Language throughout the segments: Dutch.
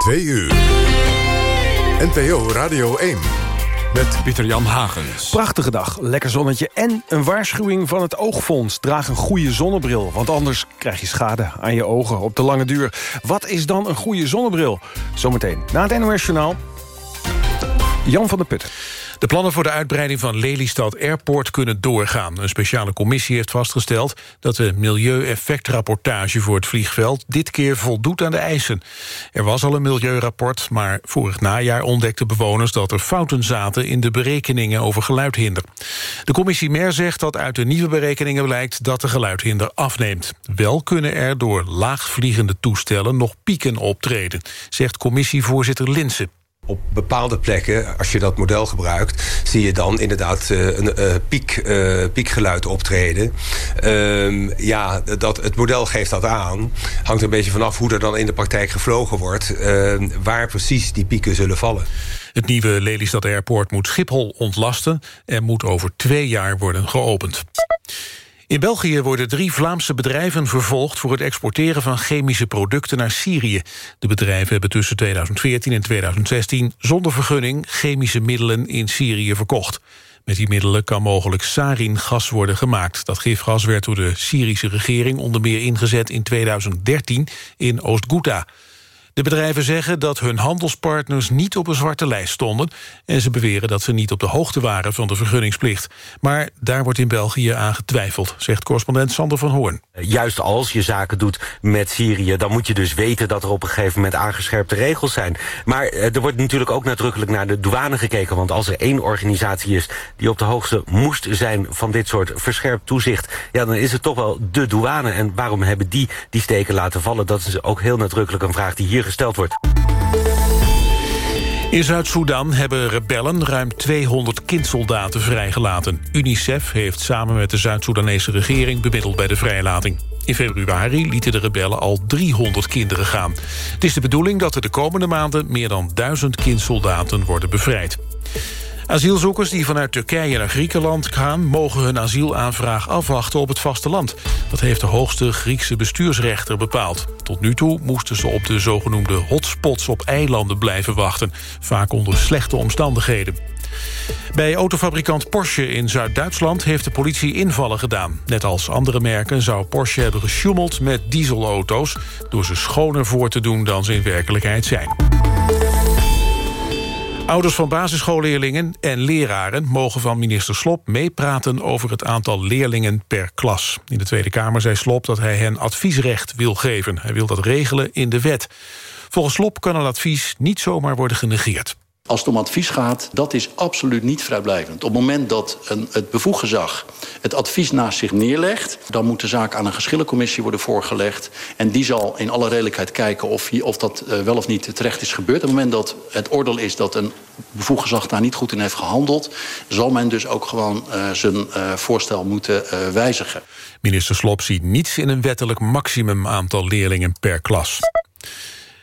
2 uur. NPO Radio 1. Met Pieter-Jan Hagens. Prachtige dag, lekker zonnetje en een waarschuwing van het Oogfonds. Draag een goede zonnebril, want anders krijg je schade aan je ogen op de lange duur. Wat is dan een goede zonnebril? Zometeen na het NOS Journaal. Jan van der Putten. De plannen voor de uitbreiding van Lelystad Airport kunnen doorgaan. Een speciale commissie heeft vastgesteld dat de milieueffectrapportage voor het vliegveld dit keer voldoet aan de eisen. Er was al een milieurapport, maar vorig najaar ontdekten bewoners dat er fouten zaten in de berekeningen over geluidhinder. De commissie MER zegt dat uit de nieuwe berekeningen blijkt dat de geluidhinder afneemt. Wel kunnen er door laagvliegende toestellen nog pieken optreden, zegt commissievoorzitter Linsen. Op bepaalde plekken, als je dat model gebruikt... zie je dan inderdaad uh, een uh, piek, uh, piekgeluid optreden. Ehm, ja, dat, het model geeft dat aan. Hangt een beetje vanaf hoe er dan in de praktijk gevlogen wordt... Ehm, waar precies die pieken zullen vallen. Het nieuwe Lelystad Airport moet Schiphol ontlasten... en moet over twee jaar worden geopend. In België worden drie Vlaamse bedrijven vervolgd... voor het exporteren van chemische producten naar Syrië. De bedrijven hebben tussen 2014 en 2016... zonder vergunning chemische middelen in Syrië verkocht. Met die middelen kan mogelijk sarin-gas worden gemaakt. Dat gifgas werd door de Syrische regering onder meer ingezet in 2013 in Oost-Ghouta. De bedrijven zeggen dat hun handelspartners niet op een zwarte lijst stonden... en ze beweren dat ze niet op de hoogte waren van de vergunningsplicht. Maar daar wordt in België aan getwijfeld, zegt correspondent Sander van Hoorn. Juist als je zaken doet met Syrië... dan moet je dus weten dat er op een gegeven moment aangescherpte regels zijn. Maar eh, er wordt natuurlijk ook nadrukkelijk naar de douane gekeken... want als er één organisatie is die op de hoogste moest zijn... van dit soort verscherpt toezicht... ja, dan is het toch wel de douane. En waarom hebben die die steken laten vallen? Dat is ook heel nadrukkelijk een vraag die hier gesteld wordt. In Zuid-Soedan hebben rebellen ruim 200 kindsoldaten vrijgelaten. UNICEF heeft samen met de Zuid-Soedanese regering bemiddeld bij de vrijlating. In februari lieten de rebellen al 300 kinderen gaan. Het is de bedoeling dat er de komende maanden meer dan 1000 kindsoldaten worden bevrijd. Asielzoekers die vanuit Turkije naar Griekenland gaan... mogen hun asielaanvraag afwachten op het vasteland. Dat heeft de hoogste Griekse bestuursrechter bepaald. Tot nu toe moesten ze op de zogenoemde hotspots op eilanden blijven wachten. Vaak onder slechte omstandigheden. Bij autofabrikant Porsche in Zuid-Duitsland heeft de politie invallen gedaan. Net als andere merken zou Porsche hebben gesjoemeld met dieselauto's... door ze schoner voor te doen dan ze in werkelijkheid zijn. Ouders van basisschoolleerlingen en leraren mogen van minister Slop meepraten over het aantal leerlingen per klas. In de Tweede Kamer zei Slop dat hij hen adviesrecht wil geven. Hij wil dat regelen in de wet. Volgens Slop kan een advies niet zomaar worden genegeerd. Als het om advies gaat, dat is absoluut niet vrijblijvend. Op het moment dat een, het bevoegd gezag het advies naast zich neerlegt... dan moet de zaak aan een geschillencommissie worden voorgelegd. En die zal in alle redelijkheid kijken of, of dat uh, wel of niet terecht is gebeurd. Op het moment dat het oordeel is dat een bevoegd gezag daar niet goed in heeft gehandeld... zal men dus ook gewoon uh, zijn uh, voorstel moeten wijzigen. Minister Slop ziet niets in een wettelijk maximum aantal leerlingen per klas.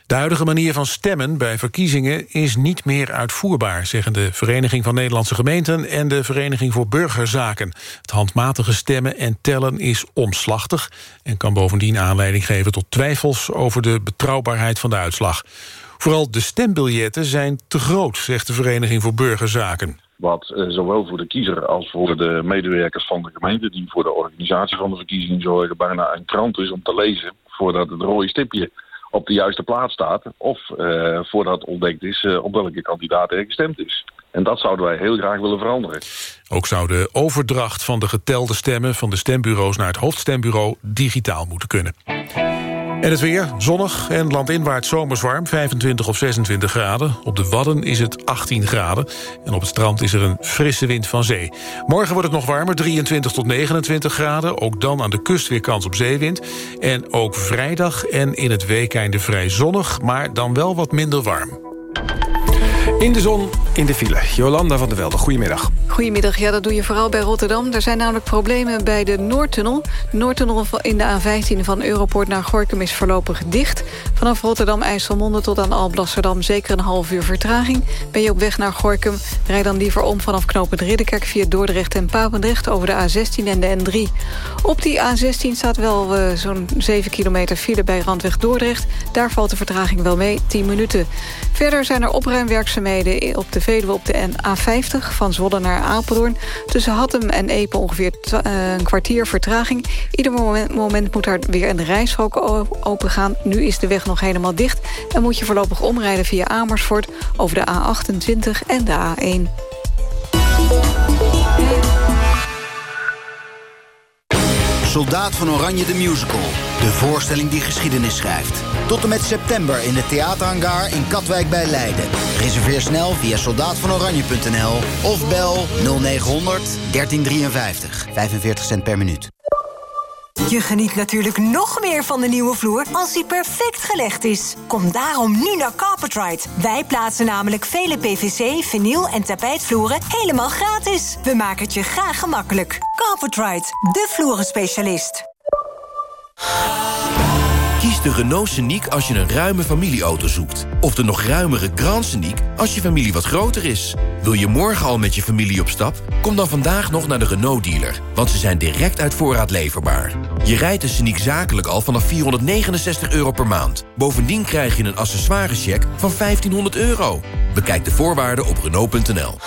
De huidige manier van stemmen bij verkiezingen is niet meer uitvoerbaar... zeggen de Vereniging van Nederlandse Gemeenten en de Vereniging voor Burgerzaken. Het handmatige stemmen en tellen is omslachtig... en kan bovendien aanleiding geven tot twijfels over de betrouwbaarheid van de uitslag. Vooral de stembiljetten zijn te groot, zegt de Vereniging voor Burgerzaken. Wat uh, zowel voor de kiezer als voor de medewerkers van de gemeente... die voor de organisatie van de verkiezingen zorgen... bijna een krant is om te lezen voordat het rode stipje op de juiste plaats staat. Of uh, voordat ontdekt is uh, op welke kandidaat er gestemd is. En dat zouden wij heel graag willen veranderen. Ook zou de overdracht van de getelde stemmen van de stembureaus naar het hoofdstembureau digitaal moeten kunnen. En het weer, zonnig en landinwaarts zomers warm, 25 of 26 graden. Op de Wadden is het 18 graden. En op het strand is er een frisse wind van zee. Morgen wordt het nog warmer, 23 tot 29 graden. Ook dan aan de kust weer kans op zeewind. En ook vrijdag en in het weekeinde vrij zonnig, maar dan wel wat minder warm. In de zon, in de file. Jolanda van der Velde, goedemiddag. Goedemiddag, ja, dat doe je vooral bij Rotterdam. Er zijn namelijk problemen bij de Noordtunnel. De Noordtunnel in de A15 van Europort naar Gorkum is voorlopig dicht. Vanaf Rotterdam-IJsselmonde tot aan Alblasserdam zeker een half uur vertraging. Ben je op weg naar Gorkum, rijd dan liever om vanaf knooppunt Ridderkerk... via Dordrecht en Papendrecht over de A16 en de N3. Op die A16 staat wel uh, zo'n 7 kilometer file bij Randweg Dordrecht. Daar valt de vertraging wel mee, 10 minuten. Verder zijn er opruimwerkzaamheden op de Veluwe op de A50... van Zwolle naar Apeldoorn. Tussen Hattem en Epe ongeveer uh, een kwartier vertraging. Ieder moment, moment moet daar weer een reishok open gaan. Nu is de weg nog helemaal dicht... en moet je voorlopig omrijden via Amersfoort... over de A28 en de A1. Soldaat van Oranje de Musical. De voorstelling die geschiedenis schrijft. Tot en met september in de theaterhangar in Katwijk bij Leiden. Reserveer snel via soldaatvanoranje.nl of bel 0900 1353. 45 cent per minuut. Je geniet natuurlijk nog meer van de nieuwe vloer als die perfect gelegd is. Kom daarom nu naar Carpetride. Wij plaatsen namelijk vele PVC, vinyl en tapijtvloeren helemaal gratis. We maken het je graag gemakkelijk. Carpetride, de vloerenspecialist. Kies de Renault Scenic als je een ruime familieauto zoekt. Of de nog ruimere Grand Scenic als je familie wat groter is. Wil je morgen al met je familie op stap? Kom dan vandaag nog naar de Renault-dealer. Want ze zijn direct uit voorraad leverbaar. Je rijdt de Scenic zakelijk al vanaf 469 euro per maand. Bovendien krijg je een accessoirescheck van 1500 euro. Bekijk de voorwaarden op Renault.nl.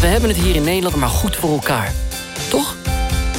We hebben het hier in Nederland maar goed voor elkaar. Toch?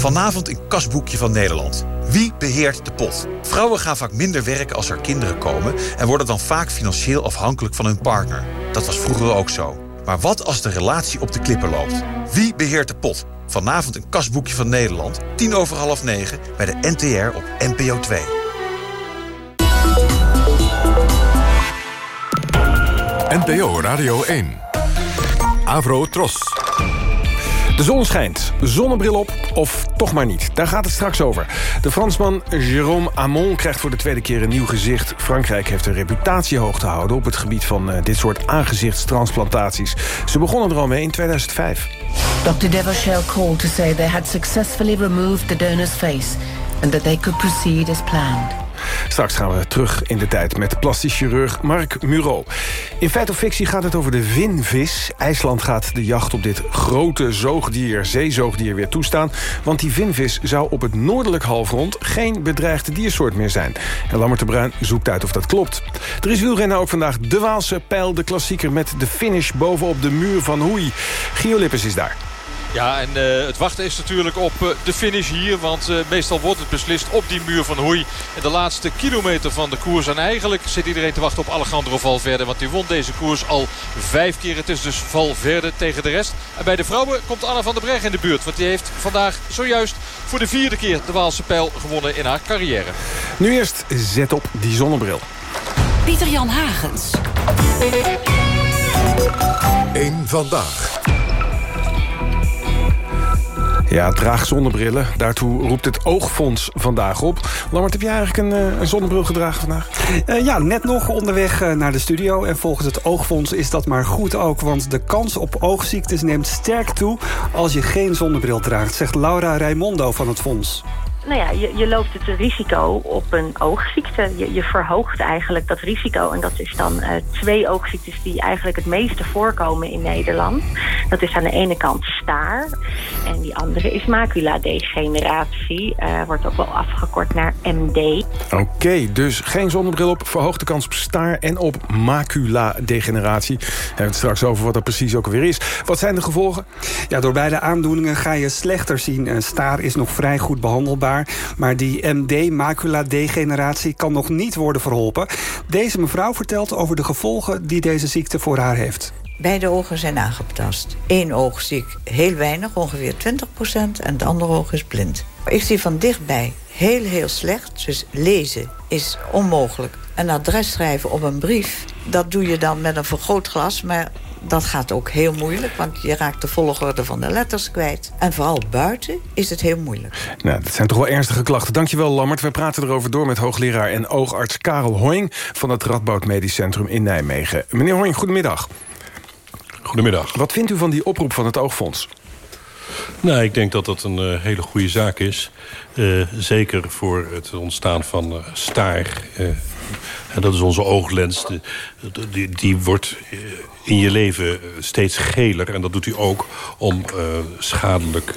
Vanavond een kasboekje van Nederland. Wie beheert de pot? Vrouwen gaan vaak minder werken als er kinderen komen... en worden dan vaak financieel afhankelijk van hun partner. Dat was vroeger ook zo. Maar wat als de relatie op de klippen loopt? Wie beheert de pot? Vanavond een kasboekje van Nederland, tien over half negen... bij de NTR op NPO 2. NPO Radio 1. Avro Tros. De zon schijnt. Zonnebril op of toch maar niet? Daar gaat het straks over. De Fransman Jérôme Hamon krijgt voor de tweede keer een nieuw gezicht. Frankrijk heeft een reputatie hoog te houden... op het gebied van uh, dit soort aangezichtstransplantaties. Ze begonnen er al mee in 2005. Dr. Devachel called to say they had successfully removed the donor's face... and that they could proceed as planned. Straks gaan we terug in de tijd met plastisch chirurg Mark Muro. In feit of fictie gaat het over de vinvis. IJsland gaat de jacht op dit grote zoogdier, zeezoogdier, weer toestaan. Want die vinvis zou op het noordelijk halfrond geen bedreigde diersoort meer zijn. En Lammert de Bruin zoekt uit of dat klopt. Er is wielrennen ook vandaag de Waalse pijl, de klassieker... met de finish bovenop de muur van Hoei. Gio Lippes is daar. Ja, en uh, het wachten is natuurlijk op uh, de finish hier. Want uh, meestal wordt het beslist op die muur van Hoei. In de laatste kilometer van de koers. En eigenlijk zit iedereen te wachten op Alejandro Valverde. Want die won deze koers al vijf keer. Het is dus Valverde tegen de rest. En bij de vrouwen komt Anna van der Breggen in de buurt. Want die heeft vandaag zojuist voor de vierde keer de Waalse pijl gewonnen in haar carrière. Nu eerst zet op die zonnebril. Pieter Jan Hagens. Eén vandaag. Ja, draag zonnebrillen. Daartoe roept het Oogfonds vandaag op. Lammert, heb jij eigenlijk een, een zonnebril gedragen vandaag? Uh, ja, net nog onderweg uh, naar de studio. En volgens het Oogfonds is dat maar goed ook. Want de kans op oogziektes neemt sterk toe als je geen zonnebril draagt. Zegt Laura Raimondo van het fonds nou ja, je, je loopt het risico op een oogziekte. Je, je verhoogt eigenlijk dat risico. En dat is dan uh, twee oogziektes die eigenlijk het meeste voorkomen in Nederland. Dat is aan de ene kant staar. En die andere is maculadegeneratie. Uh, wordt ook wel afgekort naar MD. Oké, okay, dus geen zonnebril op. Verhoogt de kans op staar en op maculadegeneratie. We hebben het straks over wat dat precies ook weer is. Wat zijn de gevolgen? Ja, door beide aandoeningen ga je slechter zien. Staar is nog vrij goed behandelbaar Maar die MD-macula-degeneratie kan nog niet worden verholpen. Deze mevrouw vertelt over de gevolgen die deze ziekte voor haar heeft. Beide ogen zijn aangetast. Eén oog zie ik heel weinig, ongeveer 20% en het andere oog is blind. Ik zie van dichtbij heel, heel slecht. Dus lezen is onmogelijk. Een adres schrijven op een brief, dat doe je dan met een vergrootglas... maar dat gaat ook heel moeilijk, want je raakt de volgorde van de letters kwijt. En vooral buiten is het heel moeilijk. Nou, dat zijn toch wel ernstige klachten. Dankjewel, Lammert. We praten erover door met hoogleraar en oogarts Karel Hoing... van het Radboud Medisch Centrum in Nijmegen. Meneer Hoing, goedemiddag. Goedemiddag. Wat vindt u van die oproep van het Oogfonds? Nou, ik denk dat dat een uh, hele goede zaak is. Uh, zeker voor het ontstaan van uh, staar. En dat is onze ooglens. De, die, die, wordt in je leven steeds geler. En dat doet hij ook om schadelijk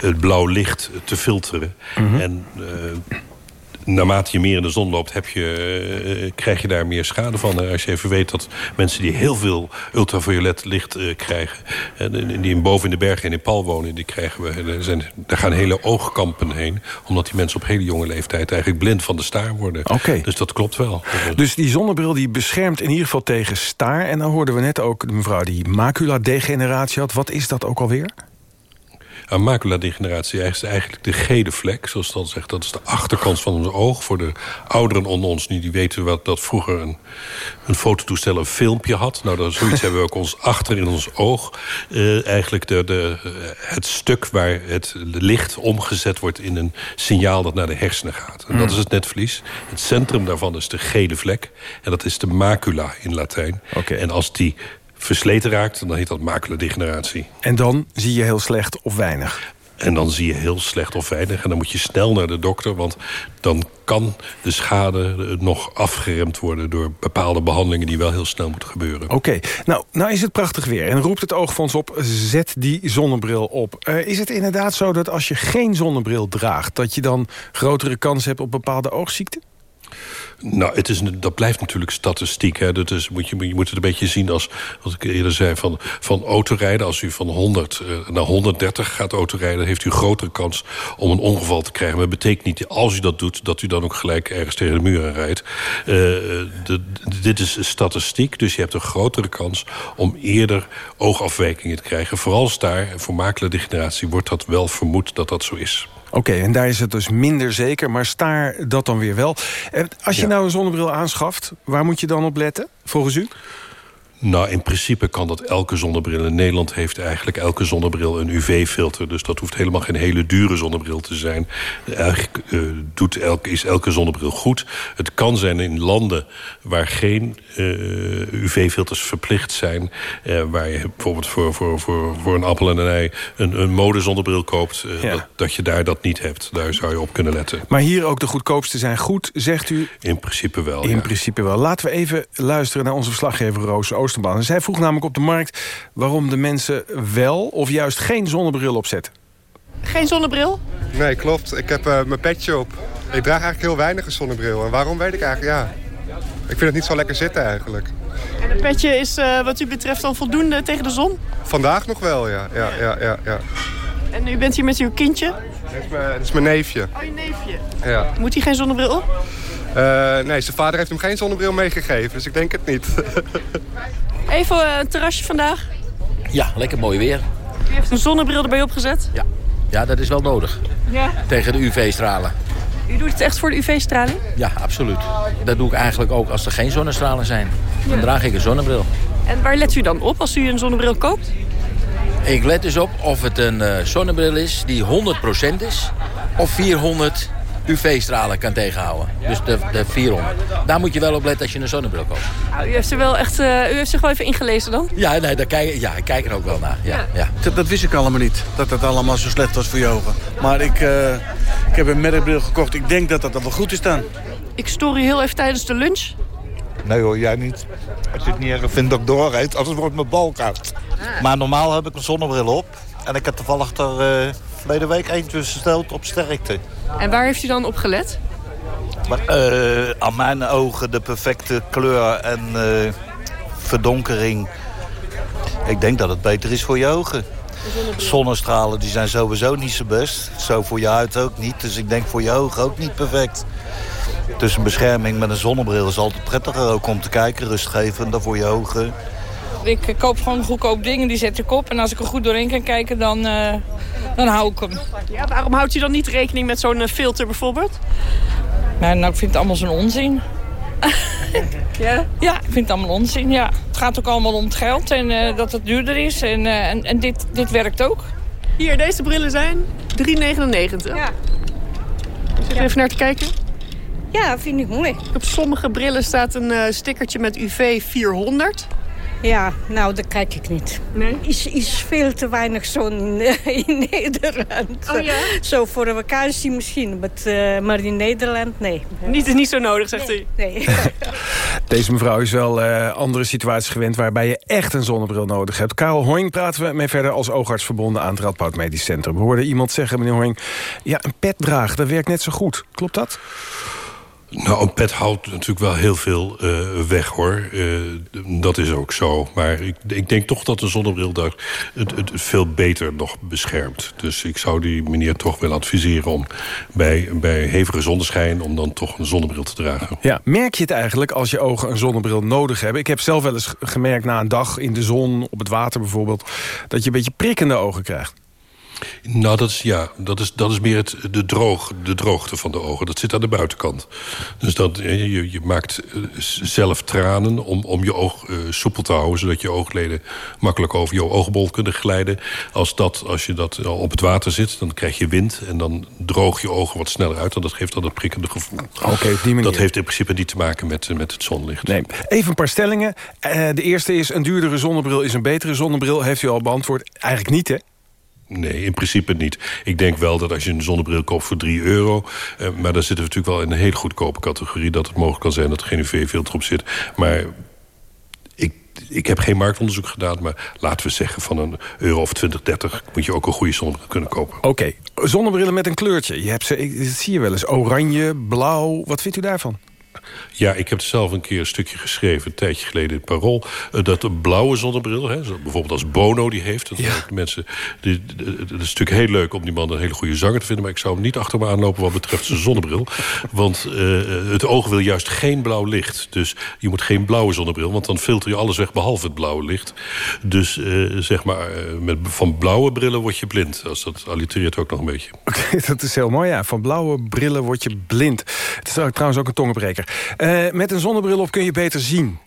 het blauw licht te filteren. Mm -hmm. En naarmate je meer in de zon loopt, heb je, uh, krijg je daar meer schade van. Als je even weet dat mensen die heel veel ultraviolet licht uh, krijgen... en die in boven in de bergen en in Pal wonen, die krijgen we... Er zijn, daar gaan hele oogkampen heen. Omdat die mensen op hele jonge leeftijd eigenlijk blind van de staar worden. Okay. Dus dat klopt wel. Dus die zonnebril die beschermt in ieder geval tegen staar. En dan hoorden we net ook de mevrouw die macula-degeneratie had. Wat is dat ook alweer? Een maculadegeneratie is eigenlijk de gele vlek, zoals dat zegt. Dat is de achterkant van ons oog. Voor de ouderen onder ons nu, die weten wat, dat vroeger een, een fototoestel een filmpje had. Nou, dat, zoiets hebben we ook ons achter in ons oog. Uh, eigenlijk de, de, het stuk waar het licht omgezet wordt in een signaal dat naar de hersenen gaat. En dat is het netvlies. Het centrum daarvan is de gele vlek. En dat is de macula in Latijn. Okay. En als die versleten raakt, dan heet dat maculadegeneratie. En dan zie je heel slecht of weinig? En dan zie je heel slecht of weinig. En dan moet je snel naar de dokter, want dan kan de schade nog afgeremd worden... door bepaalde behandelingen die wel heel snel moeten gebeuren. Oké, okay. nou, nou is het prachtig weer en roept het oogfonds op... zet die zonnebril op. Uh, is het inderdaad zo dat als je geen zonnebril draagt... dat je dan grotere kans hebt op bepaalde oogziekten? Nou, het is, dat blijft natuurlijk statistiek. Hè. Dat is, moet je, je moet het een beetje zien als, wat ik eerder zei, van, van autorijden. Als u van 100 uh, naar 130 gaat autorijden... heeft u grotere kans om een ongeval te krijgen. Maar het betekent niet, als u dat doet... dat u dan ook gelijk ergens tegen de muur rijdt. Uh, de, dit is statistiek, dus je hebt een grotere kans... om eerder oogafwijkingen te krijgen. Vooral daar, voor maculadegeneratie, wordt dat wel vermoed dat dat zo is. Oké, okay, en daar is het dus minder zeker, maar staar dat dan weer wel. Als je ja. nou een zonnebril aanschaft, waar moet je dan op letten, volgens u? Nou, in principe kan dat elke zonnebril. In Nederland heeft eigenlijk elke zonnebril een UV-filter. Dus dat hoeft helemaal geen hele dure zonnebril te zijn. Eigenlijk uh, doet elke, is elke zonnebril goed. Het kan zijn in landen waar geen uh, UV-filters verplicht zijn. Uh, waar je bijvoorbeeld voor, voor, voor, voor een appel en een ei een, een modezonnebril koopt. Ja. Dat, dat je daar dat niet hebt. Daar zou je op kunnen letten. Maar hier ook de goedkoopste zijn goed, zegt u? In principe wel, In ja. principe wel. Laten we even luisteren naar onze verslaggever Roos Oost. En zij vroeg namelijk op de markt waarom de mensen wel of juist geen zonnebril opzetten. Geen zonnebril? Nee, klopt. Ik heb uh, mijn petje op. Ik draag eigenlijk heel weinig een zonnebril. En waarom weet ik eigenlijk, ja. Ik vind het niet zo lekker zitten eigenlijk. En het petje is uh, wat u betreft al voldoende tegen de zon? Vandaag nog wel, ja. ja, ja, ja, ja. En u bent hier met uw kindje? Dat is mijn, dat is mijn neefje. Oh, je neefje? Ja. Moet hij geen zonnebril op? Uh, nee, zijn vader heeft hem geen zonnebril meegegeven, dus ik denk het niet. Even uh, een terrasje vandaag. Ja, lekker mooi weer. U heeft een zonnebril erbij opgezet? Ja, ja dat is wel nodig. Ja. Tegen de UV-stralen. U doet het echt voor de UV-straling? Ja, absoluut. Dat doe ik eigenlijk ook als er geen zonnestralen zijn. Dan ja. draag ik een zonnebril. En waar let u dan op als u een zonnebril koopt? Ik let dus op of het een uh, zonnebril is die 100% is... of 400 UV-stralen kan tegenhouden. Dus de, de 400. Daar moet je wel op letten als je een zonnebril koopt. Nou, u heeft, er wel echt, uh, u heeft zich wel even ingelezen dan? Ja, nee, daar kijk, ja, ik kijk er ook wel naar. Ja, ja. ja. Dat, dat, wist ik allemaal niet, dat het allemaal zo slecht was voor je ogen. Maar ik, uh, ik heb een merkbril gekocht. Ik denk dat dat wel goed is dan. Ik stoor u heel even tijdens de lunch. Nee hoor, jij niet. Als je het niet erg vindt dat ik doorrijd, anders wordt mijn bal koud. Ah. Maar normaal heb ik een zonnebril op. En ik heb toevallig er uh, verleden week eentje gesteld op sterkte. En waar heeft u dan op gelet? Maar, uh, aan mijn ogen de perfecte kleur en uh, verdonkering. Ik denk dat het beter is voor je ogen. Zonnestralen die zijn sowieso niet zo best. Zo voor je huid ook niet. Dus ik denk voor je ogen ook niet perfect. Dus een bescherming met een zonnebril is altijd prettiger ook om te kijken. Rustgevender voor je ogen. Ik koop gewoon goedkoop dingen, die zet ik op. En als ik er goed doorheen kan kijken, dan, uh, dan hou ik hem. Ja, waarom houdt u dan niet rekening met zo'n filter bijvoorbeeld? Nou, nou, ik vind het allemaal zo'n onzin. ja? Ja, ik vind het allemaal onzin, ja. Het gaat ook allemaal om het geld en uh, dat het duurder is. En, uh, en, en, dit, dit werkt ook. Hier, deze brillen zijn 3,99. Ja. Zit er even naar te kijken? Ja, vind ik mooi. Op sommige brillen staat een uh, stickertje met UV 400. Ja, nou, dat kijk ik niet. Nee? Is, is veel te weinig zon in, in Nederland. Oh ja? Zo voor een vakantie misschien, but, uh, maar in Nederland, nee. Niet, is niet zo nodig, zegt nee, u? Nee. Deze mevrouw is wel uh, andere situaties gewend... waarbij je echt een zonnebril nodig hebt. Karel Hoing praten we mee verder als oogarts verbonden... aan het Radboud Medisch Centrum. We hoorden iemand zeggen, meneer Hoing... ja, een pet dragen, dat werkt net zo goed. Klopt dat? Nou, een pet houdt natuurlijk wel heel veel uh, weg, hoor. Uh, dat is ook zo. Maar ik, ik, denk toch dat een zonnebril daar het, het, veel beter nog beschermt. Dus ik zou die meneer toch willen adviseren om bij, bij hevige zonneschijn... om dan toch een zonnebril te dragen. Ja, merk je het eigenlijk als je ogen een zonnebril nodig hebben? Ik heb zelf wel eens gemerkt na een dag in de zon, op het water bijvoorbeeld... dat je een beetje prikkende ogen krijgt. Nou, dat is, ja, dat is, dat is meer het, de, droog, de droogte van de ogen. Dat zit aan de buitenkant. Dus dat, je, je maakt zelf tranen om, om je oog uh, soepel te houden... zodat je oogleden makkelijk over je oogbol kunnen glijden. Als, dat, als je dat op het water zit, dan krijg je wind... en dan droog je ogen wat sneller uit. En dat geeft dan een prikkende gevoel. Oké, okay, die manier. Dat heeft in principe niet te maken met, met het zonlicht. Nee. Even een paar stellingen. Uh, de eerste is, een duurdere zonnebril is een betere zonnebril. Heeft u al beantwoord? Eigenlijk niet, hè? Nee, in principe niet. Ik denk wel dat als je een zonnebril koopt voor 3 euro... Eh, maar dan zitten we natuurlijk wel in een hele goedkope categorie... dat het mogelijk kan zijn dat er geen UV-filter op zit. Maar ik, ik heb geen marktonderzoek gedaan... maar laten we zeggen van een euro of 20, 30... moet je ook een goede zonnebril kunnen kopen. Oké, zonnebrillen met een kleurtje. Je hebt ze, dat zie je wel eens. Oranje, blauw. Wat vindt u daarvan? Ja, ik heb zelf een keer een stukje geschreven... een tijdje geleden in het Parool... Uh, dat een blauwe zonnebril, hè, bijvoorbeeld als Bono die heeft... Dat, ja. mensen, die, het is natuurlijk heel leuk om die man een hele goede zanger te vinden... maar ik zou hem niet achter me aanlopen wat betreft zijn zonnebril. Want uh, het oog wil juist geen blauw licht. Dus je moet geen blauwe zonnebril... want dan filter je alles weg behalve het blauwe licht. Dus uh, zeg maar, met, van blauwe brillen word je blind. Als dat allitereert ook nog een beetje. Okay, dat is heel mooi, ja. Van blauwe brillen word je blind. Het is trouwens ook een tongenbreker. Uh, met een zonnebril op kun je beter zien.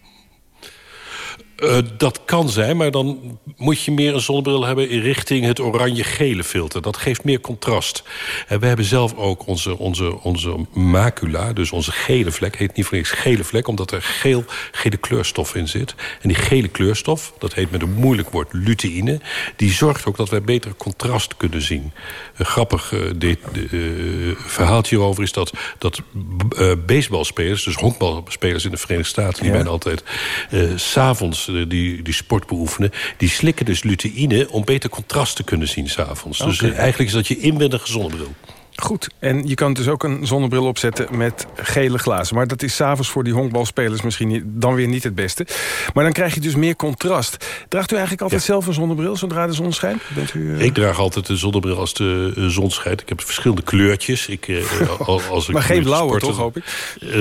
Uh, dat kan zijn, maar dan moet je meer een zonnebril hebben... in richting het oranje-gele filter. Dat geeft meer contrast. En we hebben zelf ook onze, onze, onze macula, dus onze gele vlek... heet niet voor niks gele vlek, omdat er geel, gele kleurstof in zit. En die gele kleurstof, dat heet met een moeilijk woord luteïne... die zorgt ook dat wij beter contrast kunnen zien. Een grappig uh, de, uh, verhaaltje hierover is dat, dat baseballspelers... dus honkbalspelers in de Verenigde Staten... die ja. bijna altijd s'avonds die, die sport beoefenen... die slikken dus luteïne om beter contrast te kunnen zien s'avonds. Okay. Dus eigenlijk is dat je inwendige zonnebril. Goed, en je kan dus ook een zonnebril opzetten met gele glazen. Maar dat is s'avonds voor die honkbalspelers misschien dan weer niet het beste. Maar dan krijg je dus meer contrast. Draagt u eigenlijk altijd ja. zelf een zonnebril zodra de zon schijnt? Bent u, uh... Ik draag altijd een zonnebril als de uh, zon schijnt. Ik heb verschillende kleurtjes. Ik, uh, als ik maar geen blauwe toch, hoop ik?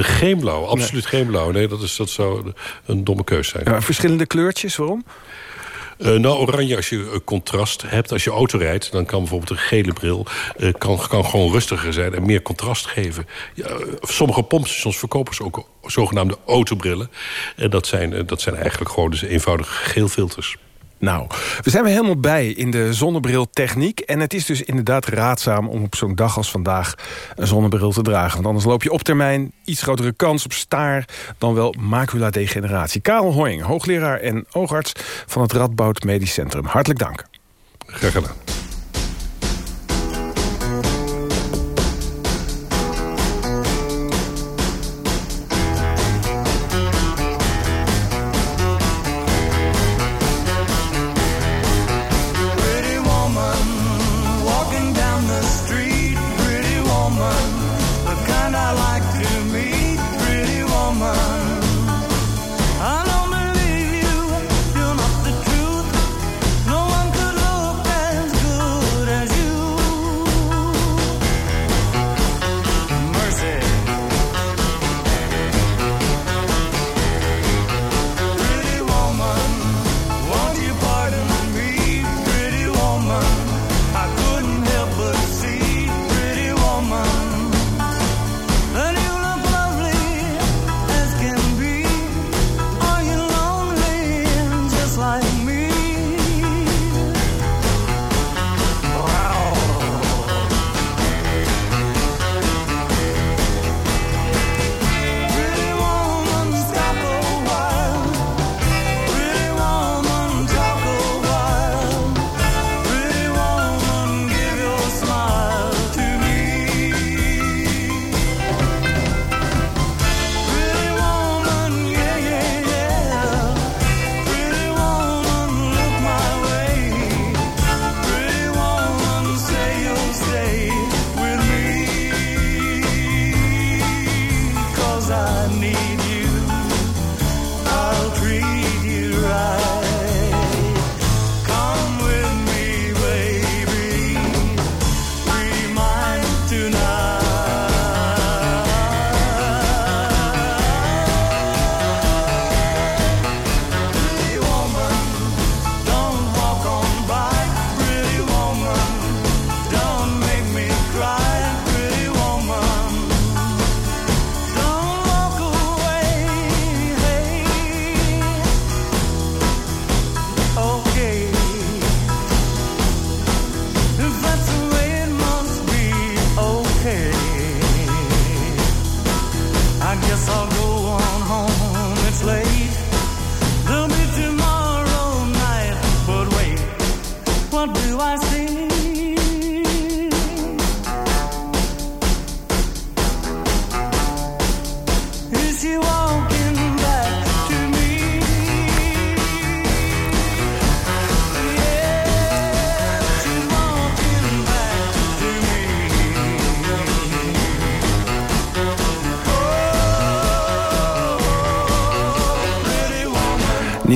geen blauw, absoluut nee. geen blauw. Nee, dat, is, dat zou een domme keus zijn. Ja, verschillende kleurtjes, waarom? Uh, nou, oranje als je uh, contrast hebt. Als je auto rijdt, dan kan bijvoorbeeld een gele bril... Uh, kan, kan gewoon rustiger zijn en meer contrast geven. Ja, sommige pompstations verkopen ze ook zogenaamde autobrillen. En dat zijn, dat zijn eigenlijk gewoon dus eenvoudige geelfilters. Nou, we zijn weer helemaal bij in de zonnebriltechniek. En het is dus inderdaad raadzaam om op zo'n dag als vandaag een zonnebril te dragen. Want anders loop je op termijn iets grotere kans op staar dan wel maculadegeneratie. Karel Hoying, hoogleraar en oogarts van het Radboud Medisch Centrum. Hartelijk dank. Graag gedaan.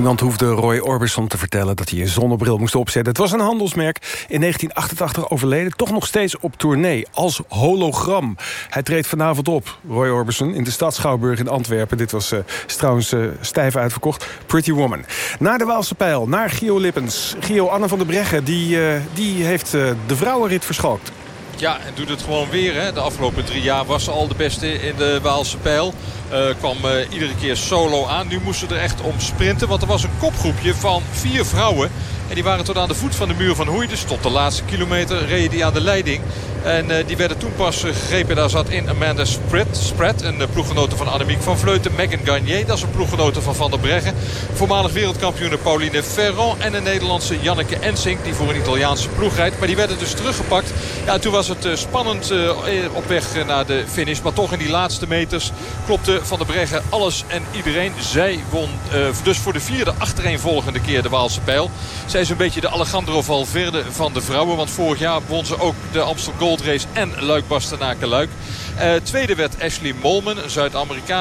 Niemand hoefde Roy Orbison te vertellen dat hij een zonnebril moest opzetten. Het was een handelsmerk, in 1988 overleden, toch nog steeds op tournee, als hologram. Hij treedt vanavond op, Roy Orbison, in de stad Schouwburg in Antwerpen. Dit was uh, trouwens uh, stijf uitverkocht. Pretty Woman. Naar de Waalse Pijl, naar Gio Lippens. Gio Anne van der Breggen, die, uh, die heeft de vrouwenrit verschalkt. Ja, en doet het gewoon weer. Hè. De afgelopen drie jaar was ze al de beste in de Waalse pijl. Uh, kwam uh, iedere keer solo aan. Nu moesten ze er echt om sprinten. Want er was een kopgroepje van vier vrouwen. En die waren tot aan de voet van de muur van Hoei. Dus tot de laatste kilometer reden die aan de leiding. En uh, die werden toen pas gegrepen. Daar zat in Amanda Spread, Spread een ploeggenote van Annemiek van Vleuten. Megan Gagné, dat is een ploeggenote van Van der Breggen. Voormalig wereldkampioene Pauline Ferrand. En een Nederlandse Janneke Ensink, die voor een Italiaanse ploeg rijdt. Maar die werden dus teruggepakt. Ja, toen was het spannend op weg naar de finish. Maar toch in die laatste meters klopte Van der Breggen alles en iedereen. Zij won dus voor de vierde achtereenvolgende keer de Waalse pijl. Zij is een beetje de Alejandro Valverde van de vrouwen. Want vorig jaar won ze ook de Amsterdam Gold Race en Luik Bastenaken Luik. Uh, tweede werd Ashley Molman,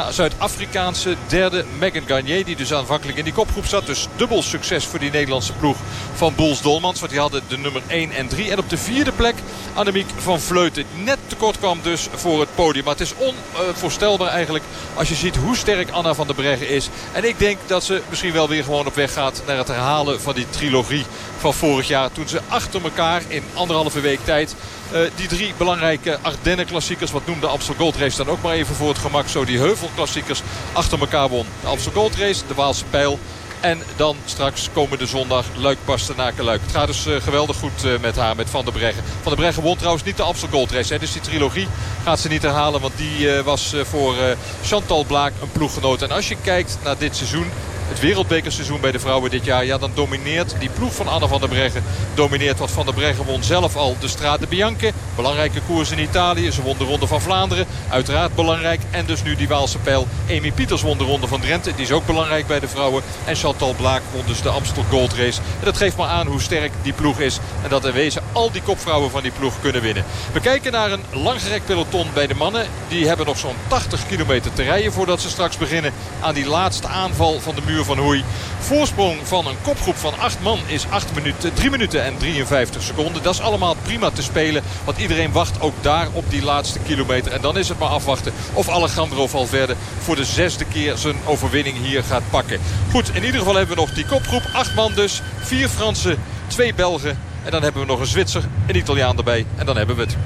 Zuid-Afrikaanse. Derde Megan Gagné, die dus aanvankelijk in die kopgroep zat. Dus dubbel succes voor die Nederlandse ploeg van Boels Dolmans. Want die hadden de nummer 1 en 3. En op de vierde plek Annemiek van Vleuten. Net tekort kwam dus voor het podium. Maar het is onvoorstelbaar eigenlijk als je ziet hoe sterk Anna van der Breggen is. En ik denk dat ze misschien wel weer gewoon op weg gaat naar het herhalen van die trilogie van vorig jaar. Toen ze achter elkaar in anderhalve week tijd uh, die drie belangrijke Ardennen-klassiekers. Wat noemde Amstel Gold Race dan ook maar even voor het gemak. Zo die heuvelklassiekers achter elkaar won. De Amstel Gold Race, de Waalse Pijl. En dan straks komende zondag Luik Bastenaken Luik. Het gaat dus uh, geweldig goed uh, met haar, met Van der Breggen. Van der Breggen won trouwens niet de Amstel Gold Race. Hè. Dus die trilogie gaat ze niet herhalen. Want die uh, was voor Chantal Blaak een ploeggenoot. En als je kijkt naar dit seizoen het wereldbekerseizoen bij de vrouwen dit jaar. Ja, dan domineert die ploeg van Anne van der Breggen. Domineert wat Van der Breggen won zelf al de Strade Bianche. Belangrijke koers in Italië. Ze won de Ronde van Vlaanderen. Uiteraard belangrijk. En dus nu die Waalse pijl. Amy Pieters won de Ronde van Drenthe. Die is ook belangrijk bij de vrouwen. En Chantal Blaak won dus de Amstel Gold Race. En dat geeft maar aan hoe sterk die ploeg is. En dat er wezen al die kopvrouwen van die ploeg kunnen winnen. We kijken naar een langgerekt peloton bij de mannen. Die hebben nog zo'n 80 kilometer te rijden voordat ze straks beginnen aan die laatste aanval van de muur van Hoei. Voorsprong van een kopgroep van 8 man is 8 minuten, 3 minuten en 53 seconden. Dat is allemaal prima te spelen. Want iedereen wacht ook daar op die laatste kilometer. En dan is het maar afwachten of Alejandro Valverde voor de zesde keer zijn overwinning hier gaat pakken. Goed, in ieder geval hebben we nog die kopgroep. 8 man dus. 4 Fransen, 2 Belgen. En dan hebben we nog een Zwitser, een Italiaan erbij. En dan hebben we het.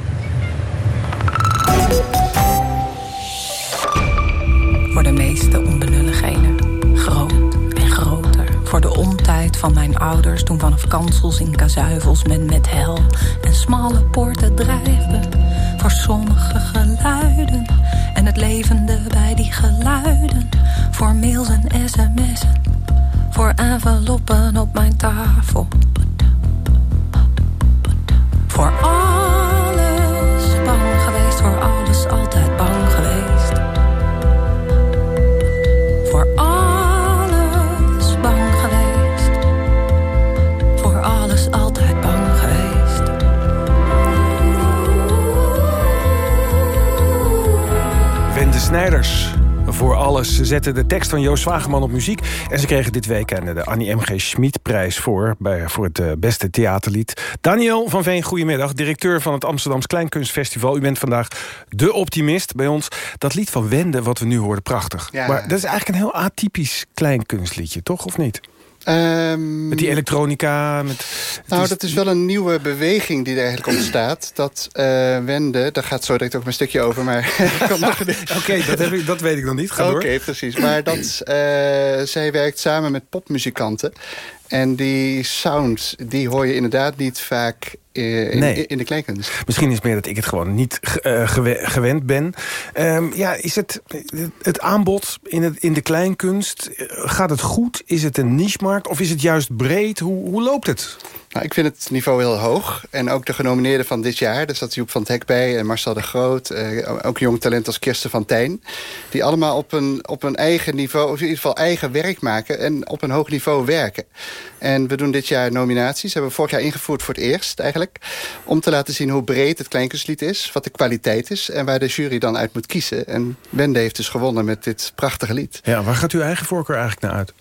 Voor de meeste van mijn ouders toen vanaf kansels in kazuivels men met hel en smalle poorten drijven. Voor sommige geluiden en het levende bij die geluiden. Voor mails en sms'en. Voor enveloppen op mijn tafel. Voor alles bang geweest, voor alles altijd bang Snijders. Voor alles. Ze zetten de tekst van Joost Zwageman op muziek. En ze kregen dit weekend de Annie M.G. Schmid-prijs voor... Bij, voor het uh, beste theaterlied. Daniel van Veen, goedemiddag. Directeur van het Amsterdams Kleinkunstfestival. U bent vandaag de optimist bij ons. Dat lied van Wende, wat we nu hoorden, prachtig. Ja. Maar dat is eigenlijk een heel atypisch kleinkunstliedje, toch? Of niet? Um, met die elektronica. Met, nou, is... dat is wel een nieuwe beweging die er eigenlijk ontstaat. Dat uh, Wende, daar gaat zo direct ook een stukje over. Maar Oké, okay, dat, dat weet ik nog niet. Oké, okay, precies. Maar dat, uh, zij werkt samen met popmuzikanten. En die sound, die hoor je inderdaad niet vaak uh, in, nee. in de kleinkunst. Misschien is het meer dat ik het gewoon niet uh, gewend ben. Um, ja, is het, het aanbod in, het, in de kleinkunst, gaat het goed? Is het een niche-markt of is het juist breed? Hoe, hoe loopt het? Nou, ik vind het niveau heel hoog. En ook de genomineerden van dit jaar. Daar zat Joep van het Hek bij en Marcel de Groot. Ook een jong talent als Kirsten van Tijn. Die allemaal op een, op een eigen niveau, of in ieder geval eigen werk maken. En op een hoog niveau werken. En we doen dit jaar nominaties. hebben we vorig jaar ingevoerd voor het eerst eigenlijk. Om te laten zien hoe breed het kleinkunstlied is. Wat de kwaliteit is. En waar de jury dan uit moet kiezen. En Wende heeft dus gewonnen met dit prachtige lied. Ja, waar gaat uw eigen voorkeur eigenlijk naar uit?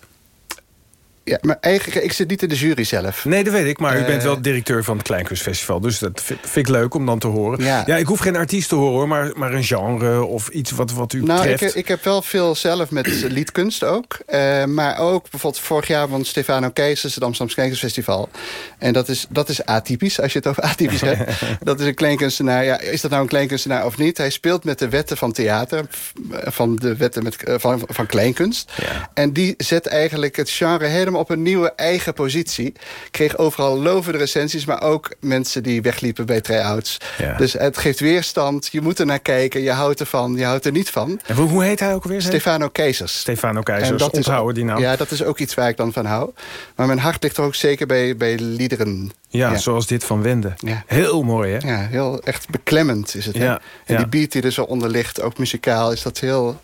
Ja, maar eigenlijk, ik zit niet in de jury zelf. Nee, dat weet ik, maar u Eh, bent wel directeur van het Kleinkunstfestival. Dus dat vind, ik leuk om dan te horen. Ja. Ja, ik hoef geen artiest te horen, hoor, maar, maar een genre of iets wat, wat u Nou, ik, treft. ik heb wel veel zelf met liedkunst ook. Eh, maar ook bijvoorbeeld vorig jaar van Stefano Keizers... het Amsterdamse Kleinkunstfestival. En dat is, dat is atypisch, als je het over atypisch hebt. Dat is een kleinkunstenaar. Ja, is dat nou een kleinkunstenaar of niet? Hij speelt met de wetten van theater. Van de wetten met, eh, van, van kleinkunst. En die zet eigenlijk het genre helemaal op een nieuwe eigen positie. Kreeg overal lovende recensies... maar ook mensen die wegliepen bij try-outs. Ja. Dus het geeft weerstand. Je moet er naar kijken. Je houdt ervan, je houdt er niet van. En hoe- heet hij ook weer? Stefano Keizers. Stefano Keizers, En dat is onthouden die naam. Ja, dat is ook iets waar ik dan van hou. Maar mijn hart ligt er ook zeker bij, bij liederen. Ja, zoals dit van Wende. Ja. Heel mooi, hè? Ja, heel echt beklemmend is het. Ja, En die beat die er zo onder ligt, ook muzikaal, is dat heel...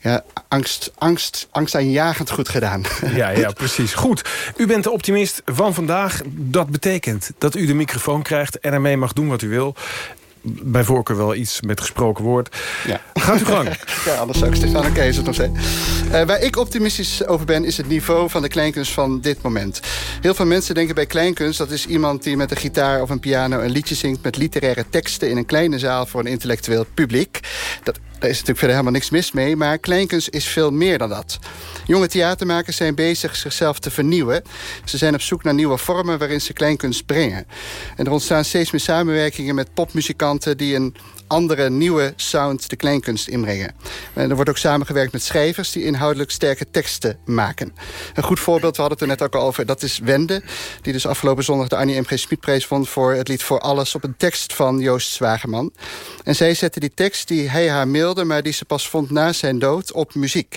Ja, angst, angst, angstaanjagend goed gedaan. Ja, ja, precies. Goed. U bent de optimist van vandaag. Dat betekent dat u de microfoon krijgt en ermee mag doen wat u wil. Bij voorkeur wel iets met gesproken woord. Ja. Gaat u gang. Ja, anders zou ik Stefano Keizers nog zeggen. Eh, waar ik optimistisch over ben, is het niveau van de kleinkunst van dit moment. Heel veel mensen denken bij kleinkunst... dat is iemand die met een gitaar of een piano een liedje zingt... met literaire teksten in een kleine zaal voor een intellectueel publiek. Dat, daar is natuurlijk verder helemaal niks mis mee... maar kleinkunst is veel meer dan dat. Jonge theatermakers zijn bezig zichzelf te vernieuwen. Ze zijn op zoek naar nieuwe vormen waarin ze kleinkunst brengen. En er ontstaan steeds meer samenwerkingen met popmuzikanten... die een andere, nieuwe sound de kleinkunst inbrengen. En er wordt ook samengewerkt met schrijvers... die inhoudelijk sterke teksten maken. Een goed voorbeeld, we hadden het er net ook al over... dat is Wende, die dus afgelopen zondag de Annie M. G. Smitprijs vond... voor het lied Voor Alles op een tekst van Joost Zwageman. En zij zette die tekst die hij haar mailde... maar die ze pas vond na zijn dood op muziek.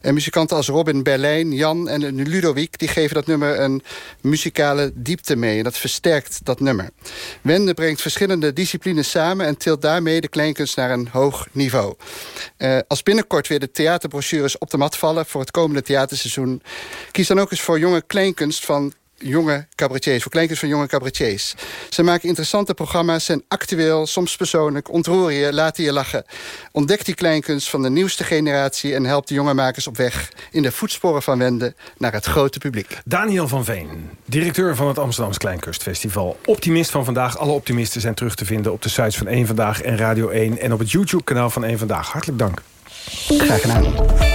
En muzikanten als Robin Berlijn, Jan en Ludovic... die geven dat nummer een muzikale diepte mee. En dat versterkt dat nummer. Wende brengt verschillende disciplines samen... en tilt daarmee de kleinkunst naar een hoog niveau. Eh, als binnenkort weer de theaterbrochures op de mat vallen... voor het komende theaterseizoen... kies dan ook eens voor jonge kleinkunst van jonge cabaretiers, voor kleinkunst van jonge cabaretiers. Ze maken interessante programma's, zijn actueel, soms persoonlijk, ontroeren je, laten je lachen. Ontdek die kleinkunst van de nieuwste generatie... en help de jonge makers op weg in de voetsporen van Wende naar het grote publiek. Daniel van Veen, directeur van het Amsterdamse Kleinkunstfestival. Optimist van vandaag. Alle optimisten zijn terug te vinden op de sites van 1 Vandaag en Radio 1... en op het YouTube-kanaal van 1 Vandaag. Hartelijk dank. Graag gedaan.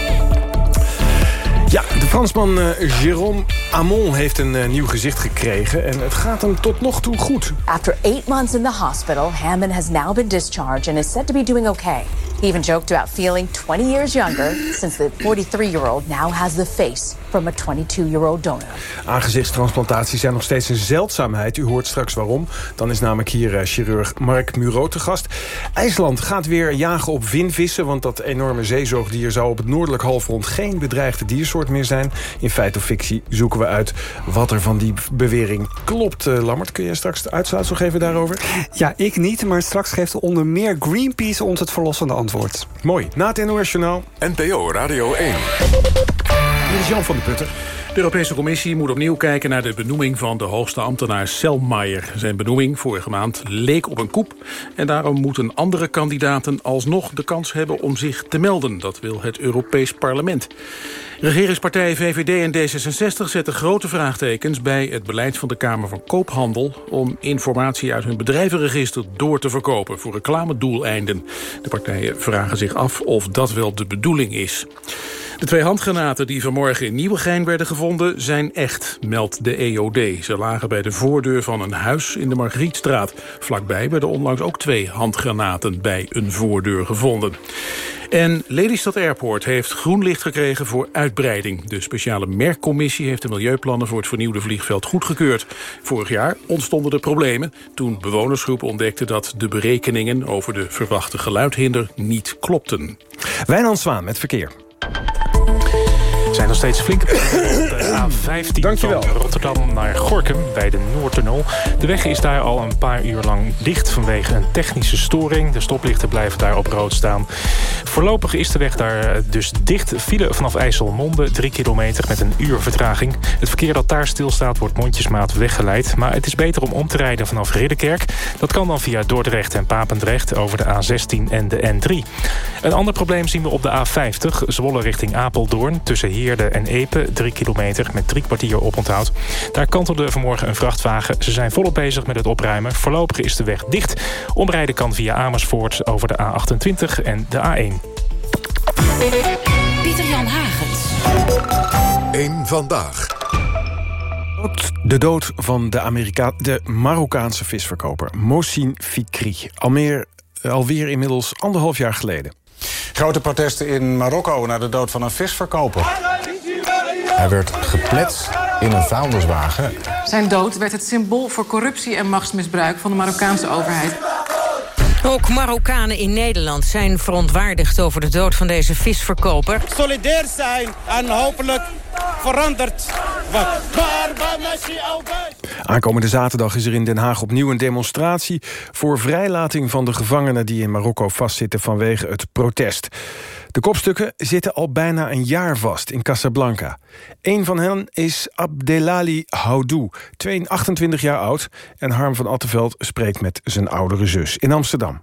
Fransman eh, Jérôme Amon heeft een eh, nieuw gezicht gekregen... en het gaat hem tot nog toe goed. After eight months in the hospital, Hammond has now been discharged and is said to be doing okay. He even joked about feeling 20 years younger since the 43-year-old now has the face from a 22-year-old donor. Aangezichtstransplantaties zijn nog steeds een zeldzaamheid. U hoort straks waarom. Dan is namelijk hier eh, chirurg Mark Muro te gast. IJsland gaat weer jagen op vinvissen... want dat enorme zeezoogdier zou op het noordelijk halfrond... geen bedreigde diersoort meer zijn. In feit of fictie zoeken we uit wat er van die bewering klopt. Eh, Lammert, kun je straks de uitsluitsel geven daarover? Ja, ik niet, maar straks geeft onder meer Greenpeace ons het verlossende antwoord. Mooi. Na het NOS Journaal. NPO Radio 1. Hier is Jan van de Putter. De Europese Commissie moet opnieuw kijken naar de benoeming van de hoogste ambtenaar Selmayr. Zijn benoeming vorige maand leek op een koep. En daarom moeten andere kandidaten alsnog de kans hebben om zich te melden. Dat wil het Europees Parlement. Regeringspartijen VVD en D66 zetten grote vraagtekens bij het beleid van de Kamer van Koophandel om informatie uit hun bedrijvenregister door te verkopen voor reclamedoeleinden. De partijen vragen zich af of dat wel de bedoeling is. De twee handgranaten die vanmorgen in Nieuwegein werden gevonden zijn echt, meldt de EOD. Ze lagen bij de voordeur van een huis in de Margrietstraat. Vlakbij werden onlangs ook twee handgranaten bij een voordeur gevonden. En Lelystad Airport heeft groen licht gekregen voor uitbreiding. De speciale merkcommissie heeft de milieuplannen voor het vernieuwde vliegveld goedgekeurd. Vorig jaar ontstonden er problemen toen bewonersgroepen ontdekten dat de berekeningen over de verwachte geluidhinder niet klopten. Wijnand Zwaan met verkeer. Er zijn nog steeds flinke problemen op de A15 van Rotterdam naar Gorkum bij de Noordtunnel. De weg is daar al een paar uur lang dicht vanwege een technische storing. De stoplichten blijven daar op rood staan. Voorlopig is de weg daar dus dicht. File vanaf IJsselmonde, 3 kilometer met een uur vertraging. Het verkeer dat daar stilstaat wordt mondjesmaat weggeleid. Maar het is beter om om te rijden vanaf Ridderkerk. Dat kan dan via Dordrecht en Papendrecht over de A16 en de N3. Een ander probleem zien we op de A50, Zwolle richting Apeldoorn. Tussen Heerde en Epe, 3 kilometer. A44 met drie kwartier oponthoud. Daar kantelde vanmorgen een vrachtwagen. Ze zijn volop bezig met het opruimen. Voorlopig is de weg dicht. Omrijden kan via Amersfoort over de A28 en de A1. Pieter-Jan Hagens. Eén vandaag. De dood van de, Amerika de Marokkaanse visverkoper Mohsin Fikri. Almeer, alweer inmiddels anderhalf jaar geleden. Grote protesten in Marokko na de dood van een visverkoper. Hij werd gepletst in een vuilniswagen. Zijn dood werd het symbool voor corruptie en machtsmisbruik van de Marokkaanse overheid. Ook Marokkanen in Nederland zijn verontwaardigd over de dood van deze visverkoper. Solidair zijn en hopelijk verandert wat. Aankomende zaterdag is er in Den Haag opnieuw een demonstratie... voor vrijlating van de gevangenen die in Marokko vastzitten vanwege het protest. De kopstukken zitten al bijna een jaar vast in Casablanca. Een van hen is Abdelali Houdou, 28 jaar oud... en Harm van Attenveld spreekt met zijn oudere zus in Amsterdam.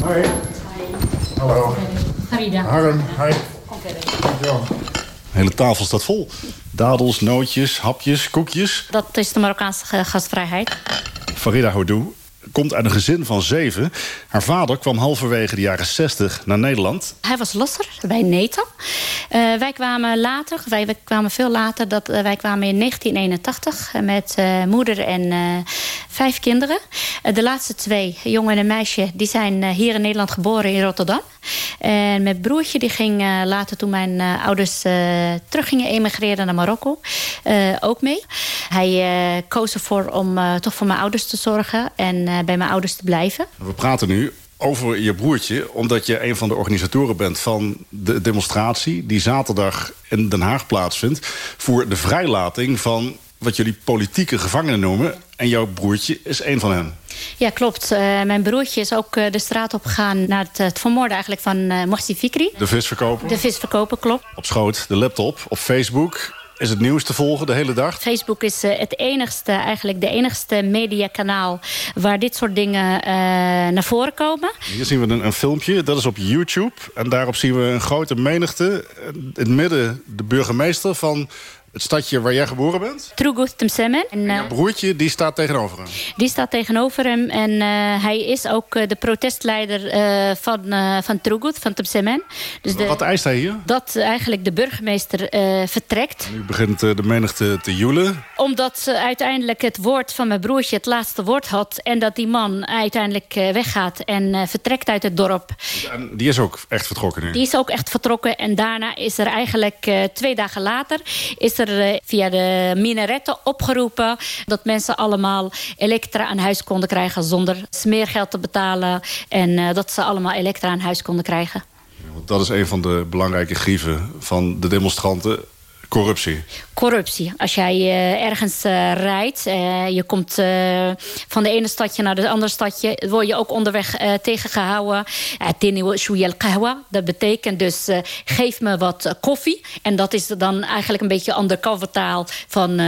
Hoi. Hallo. Farida. Harm, hi. Dankjewel. De hele tafel staat vol. Dadels, nootjes, hapjes, koekjes. Dat is de Marokkaanse gastvrijheid. Farida Houdou komt uit een gezin van zeven. Haar vader kwam halverwege de jaren 60 naar Nederland. Hij was losser bij Neta. Uh, wij kwamen later, wij, kwamen veel later. Dat, uh, wij kwamen in 1981 met uh, moeder en vijf kinderen. de laatste twee, jongen en meisje, die zijn hier in Nederland geboren in Rotterdam. En mijn broertje die ging later toen mijn ouders terug gingen emigreren naar Marokko ook mee. Hij koos ervoor om toch voor mijn ouders te zorgen en bij mijn ouders te blijven. We praten nu over je broertje... omdat je een van de organisatoren bent van de demonstratie... die zaterdag in Den Haag plaatsvindt... voor de vrijlating van wat jullie politieke gevangenen noemen. En jouw broertje is een van hen. Ja, klopt. Uh, mijn broertje is ook uh, de straat opgegaan... naar het, het vermoorden eigenlijk van uh, Mohsin Fikri. De visverkoper. De visverkoper, klopt. Op schoot, de laptop, op Facebook is het nieuws te volgen de hele dag? Facebook is uh, het enigste, eigenlijk de enigste mediakanaal... waar dit soort dingen uh, naar voren komen. Hier zien we een, een, filmpje, dat is op YouTube. En daarop zien we een grote menigte. In het midden de burgemeester van het stadje waar jij geboren bent? Trugut Temsemen. En, uh, broertje, die staat tegenover hem? Die staat tegenover hem. En uh, hij is ook uh, de protestleider van, van Trugut, van Temsemen. Dus de, Wat eist hij hier? Dat eigenlijk de burgemeester vertrekt. Nu begint de menigte te joelen. Omdat uiteindelijk het woord van mijn broertje het laatste woord had. En dat die man uiteindelijk weggaat en vertrekt uit het dorp. En die is ook echt vertrokken nu? Die is ook echt vertrokken. En daarna is er eigenlijk twee dagen later... is er via de minaretten opgeroepen... dat mensen allemaal elektra aan huis konden krijgen... zonder smeergeld te betalen. En eh, dat ze allemaal elektra aan huis konden krijgen. Dat is een van de belangrijke grieven van de demonstranten. Corruptie. Corruptie. Als jij uh, ergens uh, rijdt, uh, je komt van de ene stadje naar het andere stadje... word je ook onderweg tegengehouden. Dat betekent dus, geef me wat koffie. En dat is dan eigenlijk een beetje undercover taal van...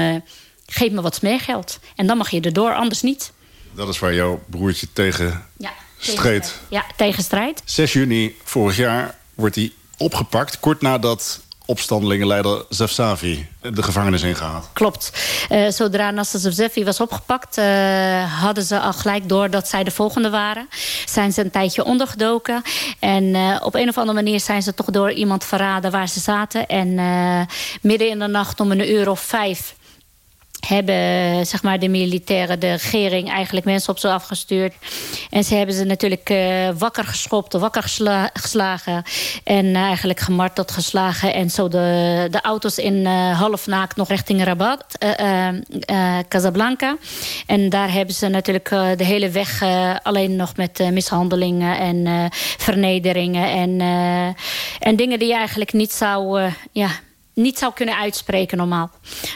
geef me wat smeergeld. En dan mag je erdoor, anders niet. Dat is waar jouw broertje tegen ja, streed. Ja, tegen strijd. 6 juni vorig jaar wordt hij opgepakt. Kort nadat opstandelingenleider Zefsavi de gevangenis ingehaald. Klopt. Uh, zodra Nasser Zefsavi was opgepakt... Uh, hadden ze al gelijk door dat zij de volgende waren. Zijn ze een tijdje ondergedoken. En uh, op een of andere manier zijn ze toch door iemand verraden waar ze zaten. En midden in de nacht om een uur of vijf hebben zeg maar, de militairen, de regering... eigenlijk mensen op ze afgestuurd. En ze hebben ze natuurlijk uh, wakker geschopt, wakker gesla geslagen... en eigenlijk gemarteld geslagen. En zo de, de auto's in uh, halfnaakt nog richting Rabat, Casablanca. En daar hebben ze natuurlijk de hele weg... alleen nog met mishandelingen en vernederingen... En, en dingen die je eigenlijk niet zou... ja, niet zou kunnen uitspreken normaal.